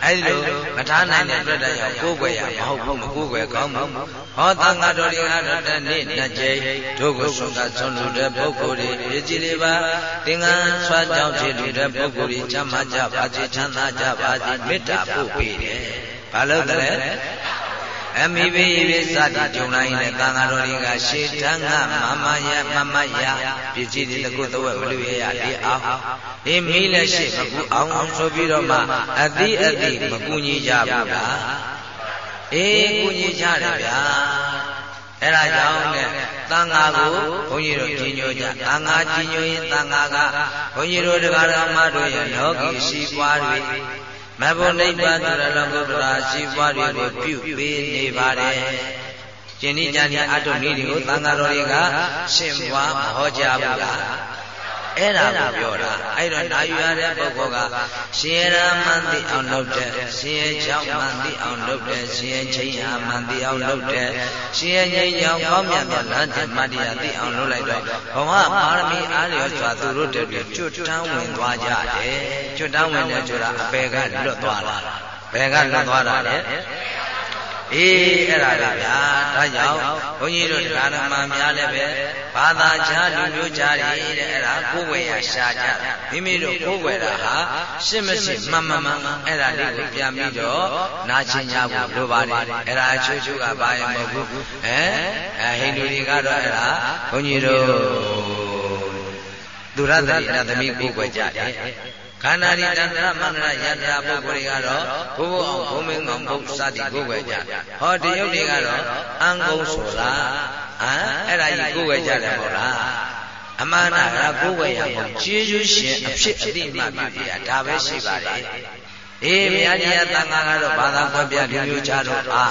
အဲ့လိုမထားနိုင်တဲ့အတွက်တည်းရောက်ကိုယ်ွယ်ရမဟုတ်ဘူးမကိုယ်ွယ်ကောင်းဘူးဟောသံဃာတော်တွေကတော့တနေ့နှစ်ကြိမ်တို့ကိုဆုံးကဆုံးလို့တဲ့ပုဂ္ဂိုလ်တွေရည်ကြည်လေးပါသင်္ကန်းဆွာကြောင်းချေလို့တဲ့ပုဂ္ဂိုလ်တွေချမ်းသာကြပါစေချမ်းသာကြပါစေမေတ္တာပို့ပေးတယ်ဘာလို့တလဲ အမိဘေးဘေးစသည်ကြုံလိုက်တဲ့သံဃာတော်တွေကရှေတန်းကမမယမမယပစ္စည်းတွေတကုသဝဲမလူရရဒီအောင်ဒီမိလည်းရှိမကူအောင်ဆိုပြီးတော့မှအတိအတိမကူညီကြဘူးလားအေးကူညီကြတယ်ဗျာအဲ့ဒါကြောင့်နဲ့သံဃာကိုဘုန်းကြီးတို့ကြီးညိုကြသံဃာကြီးညိုရင်သံဃာကဘုန်းကြီးတို့တရားတော်မတို့ရဲ့လောကီရှိပွားတွေ မဘုံနိဗ္ဗာန်ဆိုတဲ့လောကုတ္တရာရှိပွားတွေကိုပြုပေးနေပါတယ်။ကျင်ဒီကြံဒီအတုနည်းတွေကိုသံဃာတော်တွေကရှင်းပွားမဟောကြားဘူးလား အဲ့ဒါကိုပြောတာအဲ့တော့နာယူရတဲ့ပုဂ္ဂိုလ်ကရှင်ရမန်သိအောင်လုပ်တဲ့ရှင်ရချောင်းမန်သိအောင်လုပ်တဲ့ရှင်ရချင်းဟာမန်သိအောင်လုပ်တဲ့ရှင်ရငြိမ်းချောင်းကောင်းမြတ်တဲ့လမ်းတင်မတရားသိအောင်လုပ်လိုက်တော့ဘဝပါရမီအားလျော်စွာသူတို့တည်းကျွတ်တန်းဝင်သွားကြတယ်ကျွတ်တန်းဝင်တယ်ဆိုတာအပေကလွတ်သွားတာဘယ်ကလွတ်သွားတာလဲ အေးအဲ့ဒါလေဗျာဒါကြောင့်ဘုန်းကြီးတို့တရားဓမ္မများလည်းပဲဘာသာခြားလူမျိုးခြားတွေတဲ့အဲ့ဒါကိုယ်ဝယ်ရရှာကြမိမိတို့ကိုယ်ဝယ်တာဟာရှင်းမရှိမှန်မှန်မှန်အဲ့ဒါလေးကိုပြန်ပြီးတော့နာကျင်ကြဖို့လိုပါတယ်အဲ့ဒါအချို့ချို့ကဘာရင်မဟုတ်ဘူးဟမ်အဲဟိန္ဒူတွေကတော့အဲ့ဒါဘုန်းကြီးတို့သူရတ္တိအသမီးကိုယ်ွယ်ကြတယ် ခန္ဓာရီတန္တရမန္တရယတရာပုဂ္ဂိုလ်တွေကတော့ဘိုးဘိုးအောင်ဘုံမင်းကောင်ဘုစသည်ကိုယ်ွယ်ကြဟောတရုတ်တွေကတော့အန်ကုံဆိုလားဟမ်အဲ့ဒါကြီးကိုယ်ွယ်ကြတယ်မဟုတ်လားအမှန်တရားကိုယ်ွယ်ရဖို့ကျေးဇူးရှင်အဖြစ်အတိမှပြုပြရဒါပဲရှိပါတယ် အေးဘုရားကြီးရဲ့တန်ခါကတော့ဘာသာကွက်ပြလူမျိုးကြတော့အာ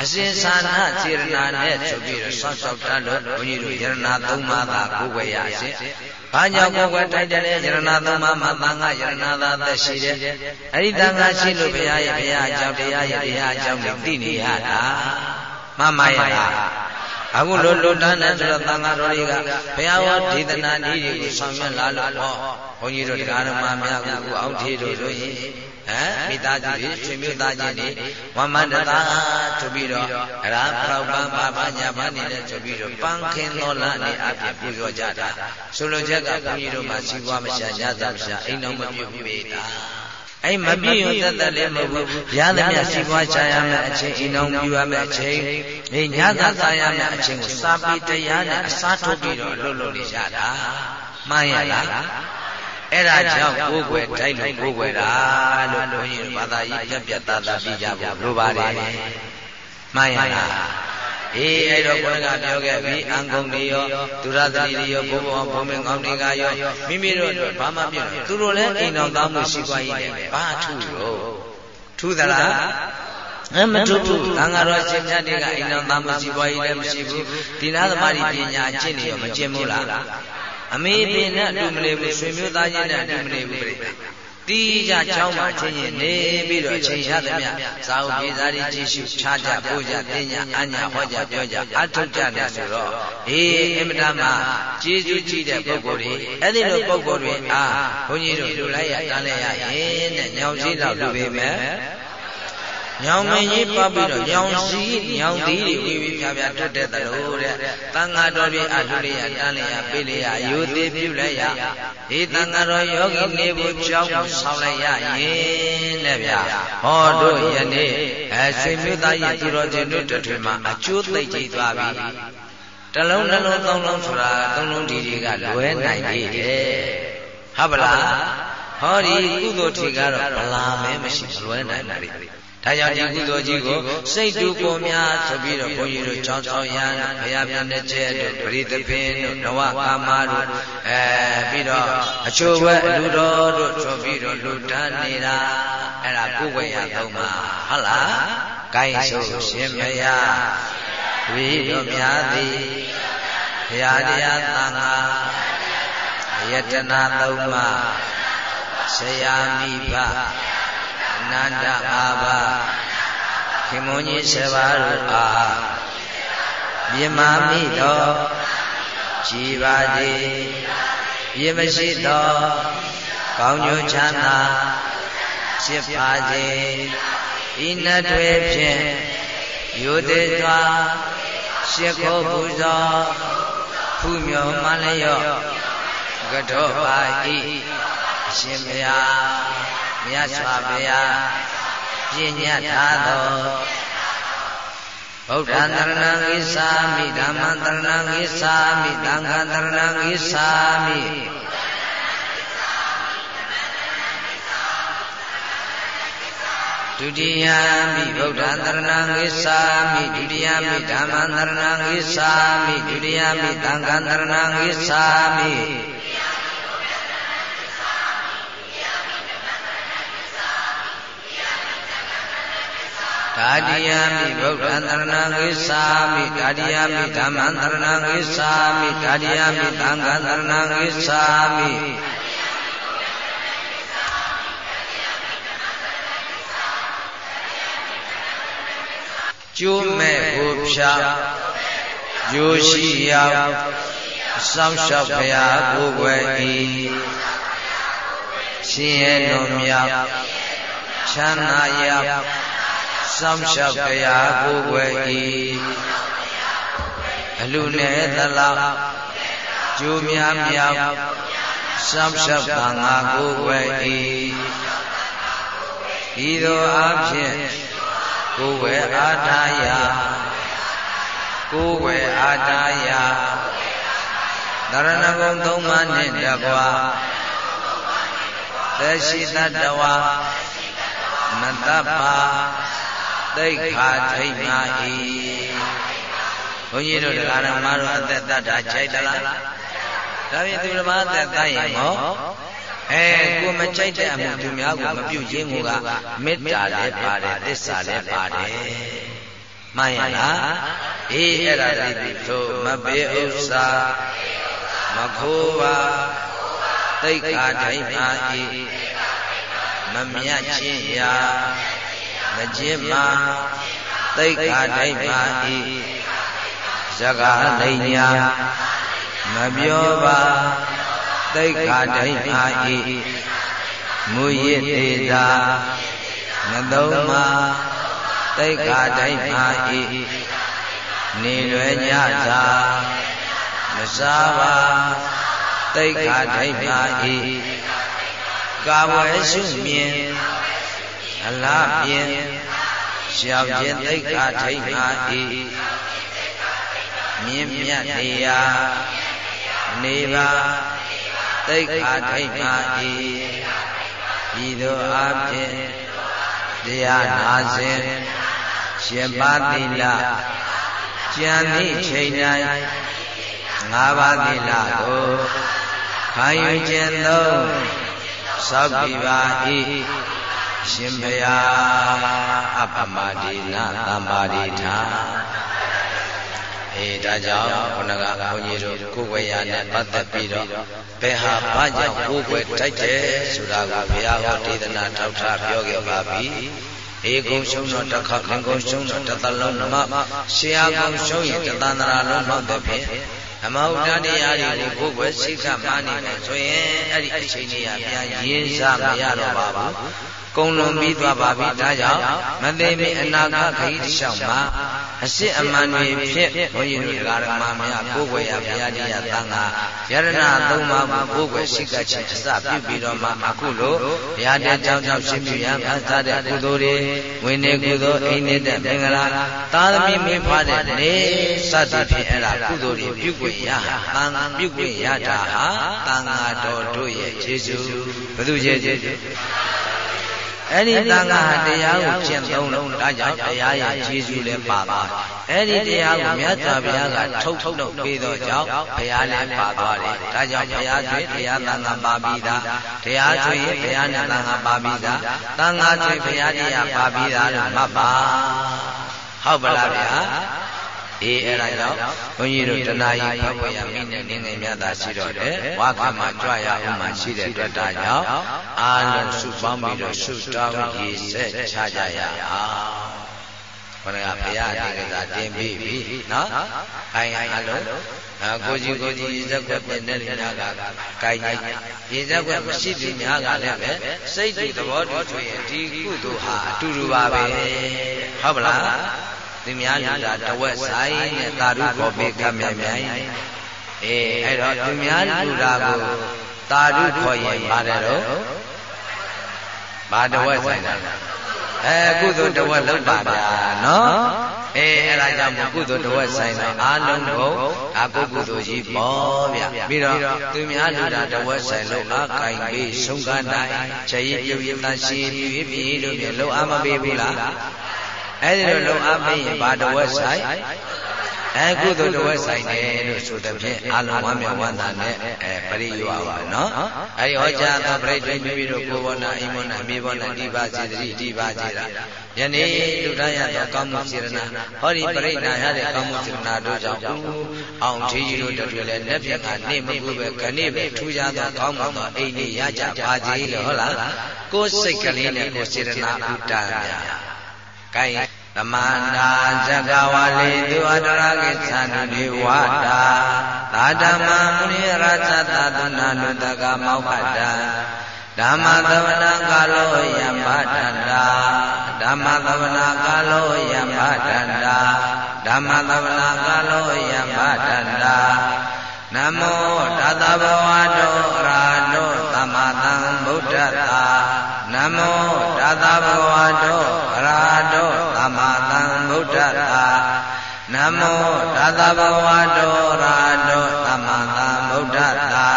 အစဉ်သာနာစေရနာနဲ့ဆိုပြီးတော့ဆောက်ရှောက်တတ်လို့ဘုန်းကြီးတို့ယရနာသုံးပါးသာကိုယ်ွယ်ရခြင်းဘာကြောင့်ကိုယ်ွယ်တိုက်တယ်လဲယရနာသုံးပါးမှာတန်ခါယရနာသာသက်ရှိတယ်အဲ့ဒီတန်ခါရှိလို့ဘုရားရဲ့ဘုရားအကြောင်းတရားရဲ့တရားအကြောင်းကိုသိနေရတာမှန်ပါရဲ့လား အခုလိုလွတ်တန်းတယ်ဆိုတော့သံဃာတော်တွေကဘုရားဝဒေသနာနည်းတွေကိုဆောင်ရွက်လာလို့ဟောဘုန်းကြီးတို့တရားဓမ္မများကိုအောက်ထေတို့တို့ရင်ဟမ်မိသားစုတွေဆွေမျိုးသားချင်းတွေဝမန္တတာဆိုပြီးတော့အရာဖောက်ပန်းပါပါညာပါနေတဲ့ဆိုပြီးတော့ပန်းခင်းတော်လာနေအပြည့်ပူဇော်ကြတာဆိုလိုချက်ကဘုန်းကြီးတို့မှာစီးပွားမရှာညသာမရှာအိမ်တော်မပြုတ်ပေတာ အဲ့မပြည့်ရင်တတ်တတ်လည်းမဟုတ်ဘူးရသမျှစီးပွားချရမယ်အချိန်အိမ်တော်ပြုရမယ်အချိန်ဒီညသာသာရမယ်အချိန်ကိုစာပေတရားနဲ့အစားထုတ်ပြီးတော့လှုပ်လှုပ်နေကြတာမှန်ရလားအဲ့ဒါကြောင့်ကိုယ်ွယ်တိုက်လို့ကိုယ်ွယ်တာလို့ဘုန်းကြီးဘာသာရေးပြက်ပြက်သားသားပြီးကြဖို့လိုပါတယ်မှန်ရလား အေးအဲ့တော့ဘုရားကပြောခဲ့ပြီအံကုန်တွေရောသူရသတိတွေရောဘုံဘောဘုံမင်းကောင်းတွေကရောမိမိတို့အတွက်ဘာမှပြုတ်သူတို့လည်းအိမ်တော်သားမှုရှိပွားရည်တယ်ဘာထူလို့ထူသလားအမတူတူသံဃာတော်ရှင်မြတ်တွေကအိမ်တော်သားမှုရှိပွားရည်လည်းမရှိဘူးဒီလားသမားပညာအကျင့်တွေရောမကျင့်ဘူးလားအမေပင်နဲ့အတူမနေဘူးဆွေမျိုးသားချင်းနဲ့အတူမနေဘူးပြိတီး ကြချောင်းမှာချင်းချင်းနေပြီးတော့အချိန်ရသမျှဇာဟုပြေစာရီကြည့်ရှုခြားကြပို့ကြသိညာအညာဟောကြပြောကြအထုတ်ကြတယ်ဆိုတော့အေးအင်မတန်မှကျေးဇူးကြီးတဲ့ပုဂ္ဂိုလ်တွေအဲ့ဒီလိုပုဂ္ဂိုလ်တွေအားဘုန်းကြီးတို့လူလိုက်ရတန်းလဲရရင်တဲ့ညောင်ကြီးတော့လူပေမဲ့ ညောင်မင်းကြီးပတ်ပြီးတော့ညောင်စီညောင်သီးတွေဝီဝီဖြာဖြာထွက်တဲ့သလိုတဲ့တန်ဃာတော်တွေအလှလေးရတန်းလေးရပေးလေးရယူသေးပြုလိုက်ရဒီတန်ဃာတော်ယောဂီနေဖို့ကြောင်းဆောင်လိုက်ရရင်တဲ့ဗျာဟောတို့ယနေ့အဲဆွေမျိုးသားရဲ့သူတော်ချင်းတို့တထွေမှာအကျိုးသိကြည်သွားပြီတလုံးနှလုံးသုံးလုံးဆိုတာသုံးလုံးဒီတွေကလွဲနိုင်သေးတယ်ဟုတ်ပလားဟောဒီကုသိုလ်ထီကတော့ဗလာမဲမရှိလွဲနိုင်တာတွေ ဒါကြောင့်ဒီကုသိုလ်ကြီးကိုစိတ်တူကိုများဆိုပြီးတော့ဘုန်းကြီးတို့ချောင်းချောင်းရန်ဘုရားပြန်တဲ့ကျဲတို့ပရိသပင်တို့နဝကာမတို့အဲပြီးတော့အချို့ဘက်လူတော်တို့ဆိုပြီးတော့လူတန်းနေတာအဲ့ဒါကိုယ်ဝေရသုံးပါဟုတ်လားကိုင်းဆိုရှင်မယဝိတို့များသည်ဘုရားတရားသံဃာယတနာသုံးပါဆရာမိဘ နန္ဒအာဘခင်မွန်ကြီးဆယ်ပါးတို့အားမြင်မာမိတော်ကြည်ပါစေပြည့်မရှိသောကောင်းကျိုးချမ်းသာဖြစ်ပါစေဤနတ်တွေဖြင့်ယူသေးစွာရှ िख ောပူဇော်ဖူးမြော်မှလျော့ကတော့ပါဤအရှင်ဘုရား မြတ်စွာဘုရားပြညတ်ထားသောဗုဒ္ဓံတရဏံဂိသာမိဓမ္မံတရဏံဂိသာမိသံဃံတရဏံဂိသာမိဒုတိယမိဗုဒ္ဓံတရဏံဂိသာမိဒုတိယမိဓမ္မံတရဏံဂိသာမိဒုတိယမိသံဃံတရဏံဂိသာမိဒါတိယမိ ဗုဒ္ဓံတရဏံဂိသာမိဒါတိယမိဓမ္မံတရဏံဂိသာမိဒါတိယမိသံဃံတရဏံဂိသာမိကျိုးမဲ့ကိုဖြာကျိုးရှိရောက်စောင့်ရှောက်ဖရာကိုယ်ွယ်ဤရှင်ရဲ့လွန်မြောက်ချမ်းသာရောက် စောင့်ရှောက်ဖရာကိုယ်ွယ်ဤအလူနဲ့သလောက်ကျိုးများမြောက်စောင့်ရှောက်ပါငါကိုယ်ွယ်ဤဤသို့အဖြစ်ကိုယ်ဝယ်အာထာယကိုယ်ဝယ်အာထာယတရဏဂုံသုံးပါးနှင့်တကွာသက်ရှိတတ္တဝါမတ္တပါ သိခာထိတ်နာဤဘုန်းကြီးတို့တရားဓမ္မတို့အသက်တတ်တာခြိုက်သလားဒါဖြင့်သူဓမ္မအသက်တတ်ရင်ဟောအဲကိုမကြိုက်တဲ့အမှုသူများကိုမပြုတ်ခြင်းကမေတ္တာလည်းပါတယ်သစ္စာလည်းပါတယ်မှန်ရလားအေးအဲ့ဒါလေးဒီသို့မပေးဥစ္စာမခိုးပါသိက္ခာတိုင်းမှာဤမမြတ်ချင်းရာ မခြင်းမှာသိက္ခာတိုင်းမှာဤဇဂလိညာမပြောပါသိက္ခာတိုင်းအာဤမူရစ်သေးသာမသုံးမှာသိက္ခာတိုင်းအာဤနေရွယ်ညသာမစားပါသိက္ခာတိုင်းအာဤကာဝယ်ရှုမြင် အလားပြင်းရှောက်ခြင်းသိက္ခာတိုင်းအာဤမြင်းမြတ်နေရာနေပါသိက္ခာထိုက်ပါ၏ဤသို့အဖြစ်တရားနာစဉ်ရှင်ပါတိလကြံသည့်ချိန်တိုင်းငါးပါးတိလကိုခံယူခြင်းသုံးသောက်ပြပါ၏ ရှင်ဘုရားအပမတိနာသမ္ပါရိထာအေးဒါကြောင့်ခုနကဘုန်းကြီးတို့ကိုယ်ဝေရနဲ့ပတ်သက်ပြီးတော့ဘယ်ဟာဘာကြောင့်ကိုယ်ွယ်တိုက်တယ်ဆိုတာကိုဘုရားဟောဒေသနာထောက်ထားပြောခဲ့ပါပြီဧကုံရှုံးတော့တစ်ခါလင်ကုံရှုံးတော့တစ်သလုံးမရှေးအကုံရှုံးရင်တသန္တရာလုံးမှတဲ့ဖြင့်အမဟုတ်တရားတွေကိုကိုယ်ွယ်စိတ်ကမှနေတယ်ဆိုရင်အဲ့ဒီအချိန်ကြီးကပြန်ရင်းစားမရတော့ပါဘူး ကုံလွန်ပြီးသွားပါပြီဒါကြောင့်မသိမီအနာဂတ်ခရီးတစ်လျှောက်မှာအစစ်အမှန်တွေဖြင့်ဘုန်းကြီးတို့ဓမ္မများကိုယ်ွယ်ရဘုရားတရားသံဃာယရဏသုံးပါးကိုကိုယ်ွယ်ရှိကခြင်းအစပြုပြီးတော့မှအခုလိုဘုရားတဲ့ကြောင့်ကြောင့်ရှင်းပြရန်ဖတ်သားတဲ့ကုသိုလ်တွေဝိနည်းကုသိုလ်အိနေတဲ့မင်္ဂလာသာသမီမိဖားတဲ့နေစသည်ဖြင့်အဲ့ဒါကုသိုလ်တွေပြုခွင့်ရသံဃာပြုခွင့်ရတာဟာသံဃာတော်တို့ရဲ့ခြေစုဘုသူရဲ့ခြေစု အဲ့ဒီတန်ခါတရားကိုကျင့်သုံးလို့ဒါကြောင့်တရားရဲ့ခြေစုလည်းပါပါအဲ့ဒီတရားကိုမြတ်စွာဘုရားကထုတ်ထုတ်ထုတ်ပေးတော့ကြောင့်ဘုရားလည်းပါသွားတယ်ဒါကြောင့်ဘုရားသွေးတရားတန်ခါပါပြီးသားတရားသွေးဘုရားနဲ့တန်ခါပါပြီးသားတန်ခါသွေးဘုရားတရားပါပြီးသားလို့မှတ်ပါဟုတ်ပါလားဗျာ အေးအဲ့ဒါကြောင့်ဘုန်းကြီးတို့တဏှာကြီးဖောက်ဖွယ်ရမိနဲ့နေငယ်များသာရှိတော့တယ်ဝါခမှာကြွရအောင်မှရှိတဲ့အတွက်ဒါကြောင့်အာလုံးစုပေါင်းပြီးတော့စုတောင်းရည်ဆက်ချကြရအောင်ခဏကဘုရားအနေကသာတင်ပြီးပြီနော်အိုင်အလုံးအကိုကြီးကိုကြီးရေဇက်ွက်ပြည့်တဲ့ညာကကိုင်ကြီးရေဇက်ွက်မရှိသူများကလည်းပဲစိတ်ဒီသဘောတူဆိုရင်ဒီကုသိုလ်ဟာအတူတူပါပဲဟုတ်ပလား သူများလူတာတဝက်ဆိုင်နဲ့သာဓုခေါ်ပေးခတ်မြိုင်မြိုင်အေးအဲ့တော့သူများလူတာကိုသာဓုခေါ်ရင်ပါတယ်တော့ဘာတဝက်ဆိုင်တာအဲကုသိုလ်တဝက်လောက်ပါဗျာနော်အေးအဲ့ဒါကြောင့်ကုသိုလ်တဝက်ဆိုင်တော့အာလုံးကိုအကုကုသိုလ်ကြီးပေါ့ဗျပြီးတော့သူများလူတာတဝက်ဆိုင်လို့အကင်ပြီးဆုံးကတိုင်းခြေရပြုတ်ရသရှိပြီးပြီလို့ပြောလို့အမပေးဘူးလား အဲ့ဒီလိုလုံအားပေးရင်ဘာတဝက်ဆိုင်အဲကုသိုလ်တဝက်ဆိုင်တယ်လို့ဆိုတဲ့ဖြင့်အလုံးဝမ်းမြောက်ဝမ်းသာနဲ့အဲပရိယောပါနော်အဲဒီဟောကြားသောပြိဋ္ဌိမိမိတို့ကိုယ်ဘောနာအိမ်ဘောနာမိဘောနာတိပါစေတည်းတိပါစေတာယနေ့လူတိုင်းရသောကောင်းမှုစေရနာဟောဒီပြိဋ္ဌာရတဲ့ကောင်းမှုစေရနာတို့ကြောင့်အောင်ထီးတို့တို့လည်းလက်ပြကနေမကူပဲခဏိပဲထူးခြားသောကောင်းမှုသောအိမ်ကြီးရကြပါစေလို့ဟုတ်လားကိုယ်စိတ်ကလေးနဲ့ကိုယ်စေရနာဥတ္တမြာ။ ကိုင်းသမန္တာဇဂဝါလိသူအတရကိသန္တိဝါတာသာဓမ္မမုနိရသသသနာနုတကမောက္ခတံဓမ္မသဝနာကာလောယံဗဒန္တာဓမ္မသဝနာကာလောယံဗဒန္တာဓမ္မသဝနာကာလောယံဗဒန္တာနမောတသဗဝ မောတသဗဝတောရာတောသမ္မာသမ္ဗုဒ္ဓတာ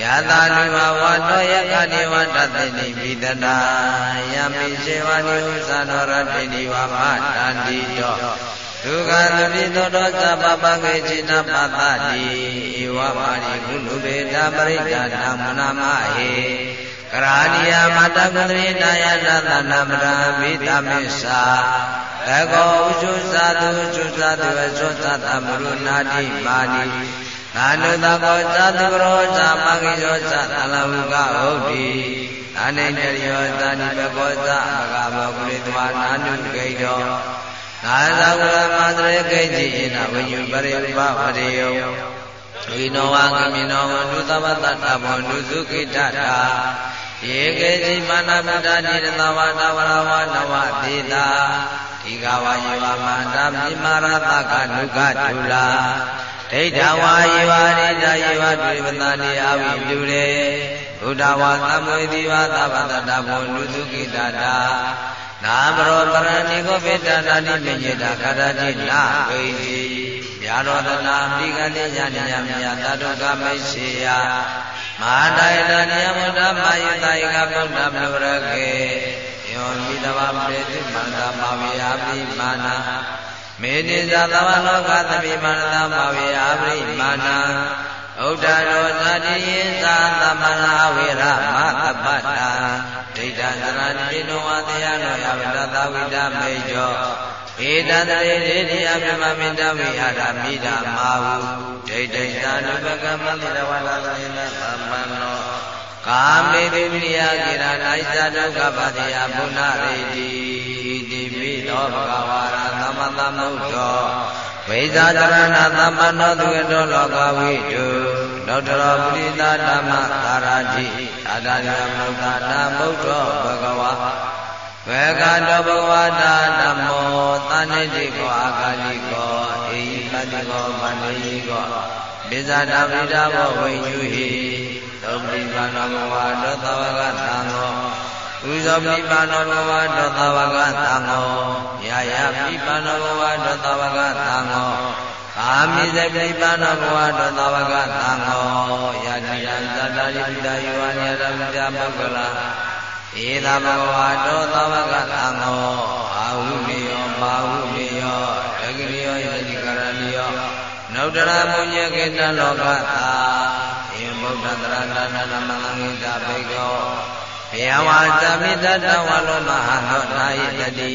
ယတာနိဝဝတောယကတိဝတတိနိပိတတာယမိစေဝနိဥသနောရတိနိဝမတန္တိတောဒုက္ခသတိသောတောသဗ္ဗပကေจิตပတ္တိဧဝပါရိကုလူပေတပရိဒာဓမ္မနာမဟေ ကရာဏီယမတကတရိနာယနာသနာမရာမိတမိစ္ဆာသကောဥစုသာသူစုသာသူအစုသသမရုဏာတိမာနိသာနုသကောသာသူရောသမဂိယောသသလဝုကဟုတ်တိအနိတရိယောသာနိပကောသမဂမောကုရိတဝနာနုဂိတောသာသဝရမန္တရေကိจิနဝိညုပရိပဝရေယောဝိနောဝကမိနောဝနုသဝတ္တဘောနုစုခိတ္တာ ယေကေတိမာနဗုဒ္ဓတိရတဝါတဝရဝနဝတိတာဒီကဝါယေဝမန္တမိမာရတကနုကတုလာဒိဋ္ဌဝါယေဝရိတယေဝဒွေပတတိအဝိပြုရေဘုဒ္ဓဝါသမွေတိဝါသဗ္ဗတတဘောနုစုခိတတာနာမရောပရဏိကိုပိတ္တနာတိပိညေတာခရတိနာဝိတိဗျာ ရောတနာပိကတိယညညမြာတတုကမိတ်စေယမဟာတိုင်တနိယမုဒ္ဓမာယိတိုင်ကဗုဒ္ဓမလောရကေယောမိတဝပရိတိမန္တမဝိယာပိမာနာမေနိဇာသဝလောကသမိမာနတမဝိယာပိမာနာဥဒ္ဒရောသတိယသာသမနာဝေရမအပတ္တာဒိဋ္ဌသရဏိနောဝတရားနောယဝတသဝိတမေကျော် ဧတတရေဒေတိအမြမမိတဝိဟာရမိဒာမာဟုဒိဋ္ဌိသာနုပကမတိရဝတသယေနသမ္ပန္နောကာမေပိမိယကိရဏိသဒုက္ခပတိယဘုနာရေတိတိပိသောဘဂဝါရသမ္မသမုဒ္ဒောဝိဇာတရဏသမ္ပန္နောသူကတောလောကဝိတုလောတရောပုရိသဓမ္မသာရတိအာဒရမုဒ္ဒနာဗုဒ္ဓဘဂဝါ ဘေကတောဘဂဝတာဓမ္မောသန္တိတိကောအာဂာလိကောအေဟိပတိကောမန္တိကောပိဇာတပိဒဘောဝိညုဟိသုပတိပါဏဘဝတောသဝကသံဃောဥဇောပိပါဏဘဝတောသဝကသံဃောယာယပိပါဏဘဝတောသဝကသံဃောအာမိဇပိပါဏဘဝတောသဝကသံဃောယာတိယသတ္တရိပိတယောအညရမိတမဂ္ဂလာဧ သဘဂဝါတောသဝကသံဃောအာဟုမေယောမာဟုမေယောဒဂရိယောယတိကရဏီယောနုတရပုညေကေတလောကသာယေဗုဒ္ဓတရဏနာနမငိတဘေကောဘယဝါသမိတတဝလောမဟာသောနာယတတိ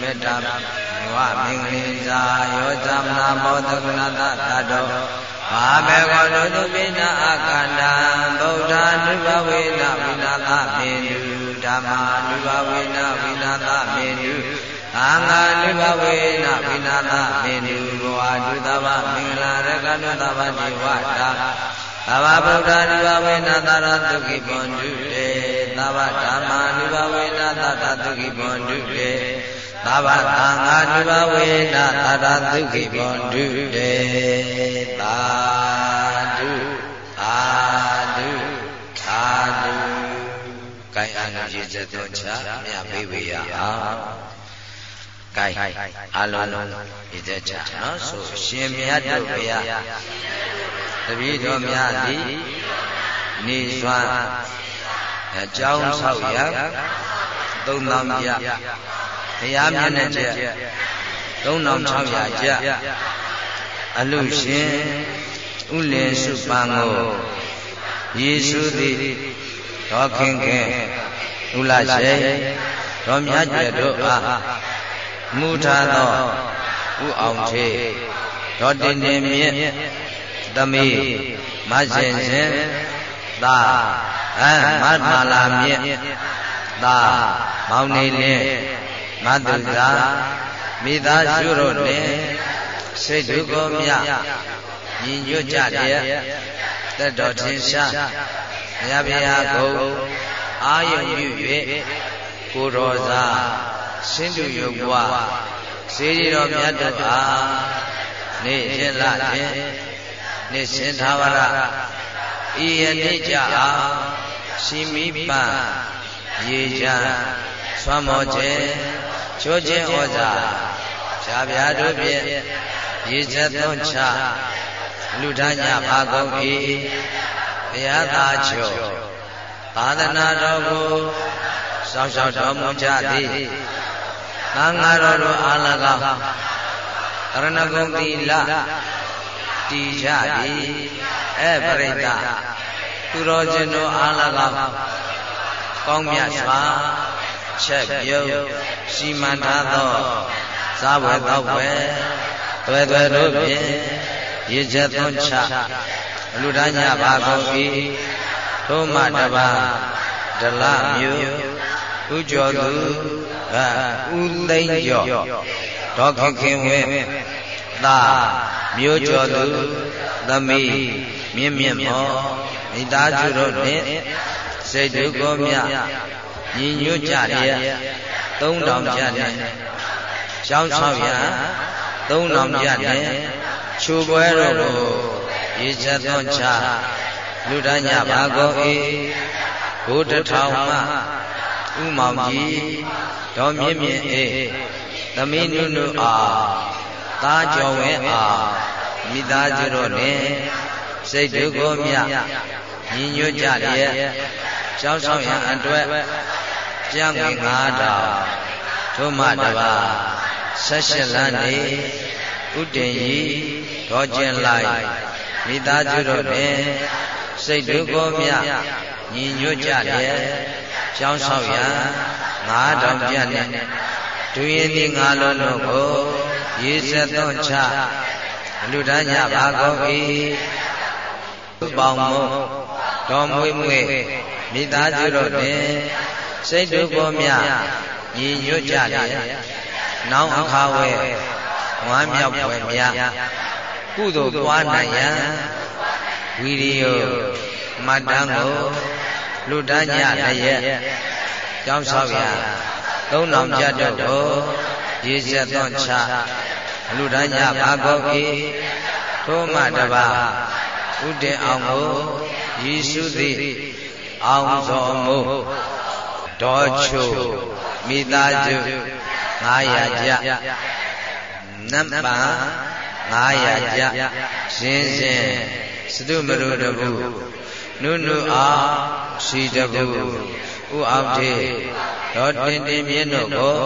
မေတ္တာဝမင်္ဂလိဇာယောသမနာဘောဓကုဏတတတောဘာဘေကောဒုတုပိနာအကန္တံဗုဒ္ဓ ानु ဘဝေနဝိနာသမေတုဓ မနုဘဝေနဝိနာသမေနုအာငါနုဘဝေနဝိနာသမေနုဘောအတုသဗမင်္ဂလာရကနုသဗတိဝတာသဗ္ဗဗုဒ္ဓနုဘဝေနသရတုခိပွန်တုတေသဗ္ဗဓမ္မာနုဘဝေနသတတုခိပွန်တုတေသဗ္ဗသံဃာနုဘဝေနသတတုခိပွန်တုတေသာဓုသာဓုသာဓု ကိုင်အာနရေစသောချမြတ်ပိဝေယအောင်ကိုင်အလုံးလုံးရေစချနော်ဆိုရှင်မြတ်တို့ဘုရားတပည့်တော်များသည်နေစွမ်းအကြောင်းဆောက်ရသုံးသောပြဘုရားမျက်နှာချက်3600ကျပ်အလူရှင်ဥလင်စုပန်ကိုယေရှုသည် ဒေါခင်ခင်ဥလရှိတော်မြတ်ကျက်တို့အားမူထားသောဥအောင်ထေဒေါတင်တင်မြင့်သမီးမဆင်စဉ်သာအမတ်မာလာမြင့်သာမောင်နေလင်းမတုသာမိသားစုတို့နှင့်စိတ်ဒုက္ခမြညီညွတ်ကြတဲ့တတော်ထင်ရှား ဘုရားဗျာကုံအာယုံပြု၍ကိုတော်သာရှင်းသူယုတ်ဘွားစေရီတော်မြတ်တို့အားနေ့ချင်းလချင်းနေ့ရှင်သာဝရဤယနေ့ကြအောင်ရှိမိပရေချမ်းဆွမ်းမောခြင်းချိုးခြင်းဩဇာဖြာဖြာတို့ဖြင့်ရေချက်သွန်းချလူထညပါကုန်၏ ဘုရားသာချို့သာသနာတော်ကိုစောင့်ရှောက်တော်မူကြသည်သံဃာတော်တို့အား၎င်းကရဏဂုံသီလတည်ကြသည်အဲပရိသသူတော်ရှင်တို့အား၎င်းကောင်းမြတ်စွာချက်ပြုတ်စီမံထားသောစားပွဲတောက်ပွဲသွဲသွဲတို့ဖြင့်ရေချက်သွန်းချ လူဒညပါကုန်၏ထို့မှတပါဒလမျိုးဥကျော်သူဥသိမ့်ကျော်ဒေါခင်ခင်ဝင်းသာမျိုးကျော်သူသမီးမြင့်မြင့်မောမိသားစုတို့နှင့်စိတ်ဒုက္ခမြညီညွတ်ကြတဲ့သုံးတောင်ကြတဲ့ရှောင်းဆောက်ရသုံးတောင်ကြတဲ့ခြူပွဲတို့ကို ရေချက်သွန်းချလူဒညပါကိုဤဘုဒ္ဓထောင်မှဥမောင်ကြီးဒေါ်မြင့်မြင့်အေးသမီးနုနုအားသားကျော်ဝင်းအားမိသားစုတို့နှင့်စိတ်ဒုက္ခမြညီညွတ်ကြရဲ့ကြောင်းဆောင်ရန်အတွက်ကြံငွေ9000ထို့မှတပါဆက်ရှင်လန်းနေဥတင်ကြီးဒေါ်ကျင်လိုက် မိသားစုတို့နှင့်စိတ်ဒုက္ခမြညီညွတ်ကြတဲ့ကြောင်းဆောင်ရန်9000ပြတ်နဲ့ဒုရင်ဒီငါလုံးတို့ကိုရေဆက်သွန်းချလူဒန်းညပါကုန်၏ပေါင်းမုံတော်မွေမွေမိသားစုတို့တွင်စိတ်တို့ကိုမြညီညွတ်ကြတယ်။နောင်အခါဝဲဝမ်းမြောက်ပွဲမြ ကုသိုလ်ပွားနိုင်ရန်ဝီရိယမတ္တန်ကိုလူတန်းညလည်းကြောင်းဆောက်ရသုံးတော်ကြတော့ကိုရေဆက်သွန်ချလူတန်းညပါကုန်၏ထို့မှတပါဥတည်အောင်ကိုယေရှုသည်အောင်သောမူဒေါ်ချိုမိသားစု900ကျနတ်ပံ 900ကျရှင်ရှင်စတုမရုတပုနုနုအားရှိတပုဥအောင်တေဒေါ်တင်တင်မြင့်တို့ကို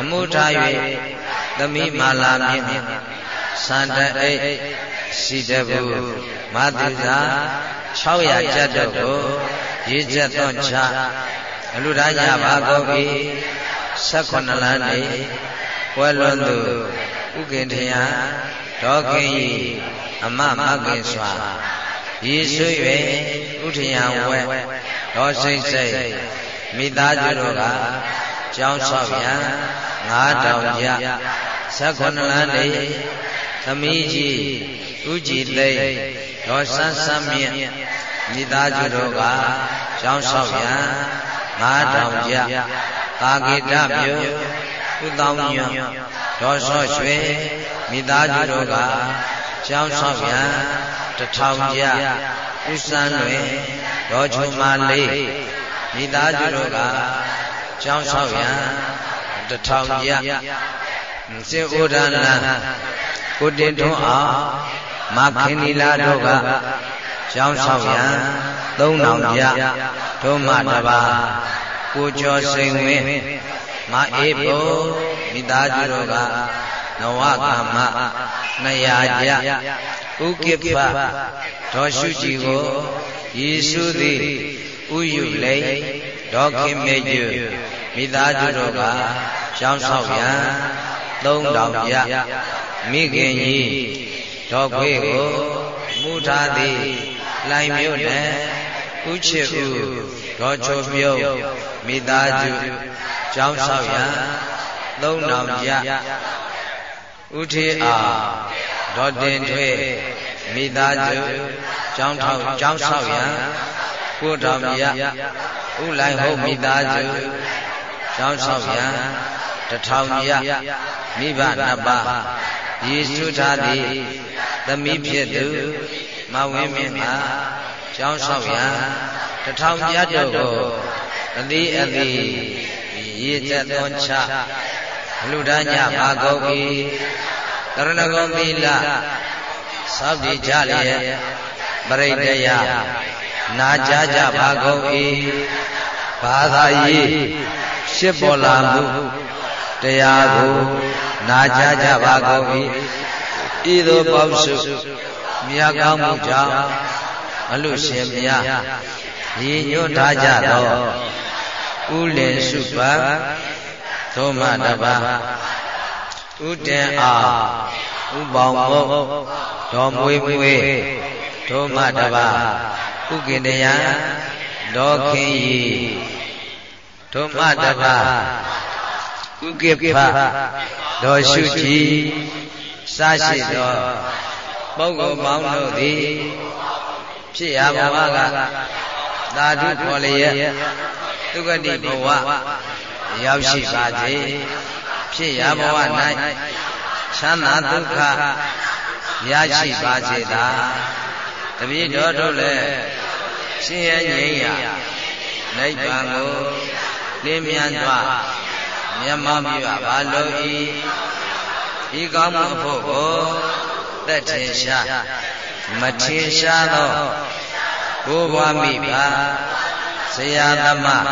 အမှုထား၍သမီးမာလာမြင့်စန္ဒအိတ်ရှိတပုမသစ္စာ600ကျပ်တို့ကိုရေချက်သွန်ချအလူဒါညပါကုန်ပြီ16လမ်းနေပွဲလွန်သူ ဥကင်ထယဒေါခင်ဤအမမကင်စွာရေဆွေ၍ဥထယဝဲဒေါစိတ်စိတ်မိသားစုတို့ကကြောင်းဆောက်ရန်9000ကျ16လမ်းနေသမီးကြီးဥကြည်သိဒေါ်ဆန်းဆန်းမြင့်မိသားစုတို့ကကျောင်းဆောက်ရန်ငါးတောင်ကြကာဂေတမြို့ ဥတောင်းညွန့်ဒေါ်ဆော့ရွှေမိသားစုတို့ကကျောင်းဆောက်ရန်တထောင်ကြဥစံတွင်ဒေါ်ချုံမလေးမိသားစုတို့ကကျောင်းဆောက်ရန်တထောင်ကြစေဩဒနာကိုတင်ထွန်းအောင်မခင်နီလာတို့ကကျောင်းဆောက်ရန်သုံးတောင်ပြဒုမတပါကိုကျော်စိန်ဝင်း မအေးဖို့မိသားစုတို့ကနဝကမ္မ200ကြဥကိပဒေါ်ရှုကြည်ကိုယေရှုသည်ဥယုလိဒေါခင်မေကျမိသားစုတို့ကရှောင်းဆောက်ရန်သုံးတောင်ကြမိခင်ကြီးဒေါခွေကိုမူထားသည်လိုင်မြို့နယ် ဥချစ်ဥဒေါ်ချိုမြုပ်မိသားစုကျောင်းဆောက်ရန်သုံးတောင်ကြဥထေအားဒေါ်တင်ထွေမိသားစုကျောင်းထောက်ကျောင်းဆောက်ရန်ကိုတော်မြတ်ဥလိုက်ဟုတ်မိသားစုကျောင်းဆောက်ရန်တထောင်မြတ်မိဘနှစ်ပါးယေရှုထားသည်သမီးဖြစ်သူမဝင်းမြင့်မှာ ကျောင်းဆောက်ရန်တထောင်မြတ်တို့ကိုအသည်အသည်ရေသက်သွန်ချလူဒညပါကုန်၏ကရဏဂုံသီလသောက်တည်ကြလျက်ပရိတယနာကြကြပါကုန်၏ဘာသာရေးရှစ်ပေါ်လာမှုတရားကိုနာကြကြပါကုန်၏ဤသို့ပေါ့စုမြတ်ကောင်းမှုကြောင့် အလို့ရှင်မြတ်ရည်ညွှန်းထားကြသောဥလင်စုပါသောမတပါဥတင်အားဥပေါင်းဘုဒေါ်မွေမွေသောမတပါဥကိတယဒေါခင်ဤသောမတပါဥကိဖဒေါ်ရှုကြည်စရှိသောပုဂ္ဂိုလ်ပေါင်းတို့သည် ဖြစ်ရဘဝကသာဓုခေါ်လျက်သုဂတိဘဝရောက်ရှိပါစေဖြစ်ရဘဝ၌ချမ်းသာဒုက္ခရရှိပါစေသာတပည့်တော်တို့လည်းရှင်ရဲ့ငြိမ်းရာနိဗ္ဗာန်ကိုလင်းမြန်စွာမြတ်မပြပါလို့ဤဤကောင်းမှုအဖို့ကိုသက်ထင်ရှား မထင်ရှားသောဘိုးဘွားမိပါဆရာသမား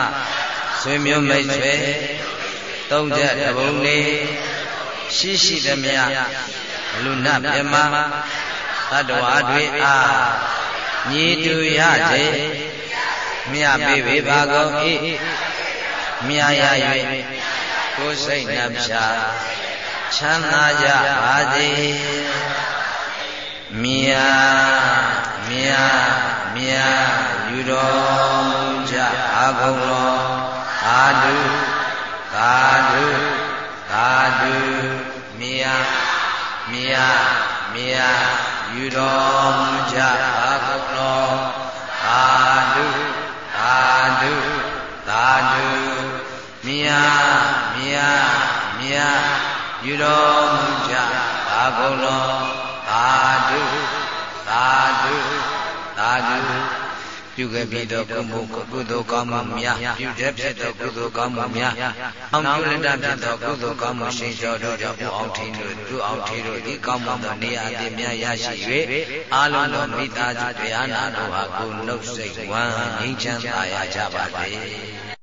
ဆွေမျိုးမိတ်ဆွေသုံးချက်တပုံနေရှိရှိသမျှလူနာမြမသတ္တဝါတွေအားညီတူရစေမြတ်ပေပေပါကုန်၏မြာရ၍ကိုယ်စိတ်နှပြချမ်းသာကြပါစေ မြာမြာမြာယူတော်မူကြအာကုန်တော်အာတုသာတုသာတုမြာမြာမြာယူတော်မူကြအာကုန်တော်သာတုသာတုသာတုမြာမြာမြာယူတော်မူကြအာကုန်တော် သာတုသာတုသာတုပြုခဲ့ပြီးသောကုမှုကုသိုလ်ကောင်းမှုများပြုတဲ့ဖြစ်သောကုသိုလ်ကောင်းမှုများအောင်ပြုလက်တဖြစ်သောကုသိုလ်ကောင်းမှုရှိကြောတို့ကြောင့်အောင်ထင်းတို့သူအောင်ထင်းတို့ဒီကောင်းမှုသောနေရာအပြင်များရရှိ၍အာလုံးသောမိသားစုတရားနာတို့ဟာကိုယ်နှုတ်စိတ်ဝမ်းငြိမ်းချမ်းသာရကြပါစေ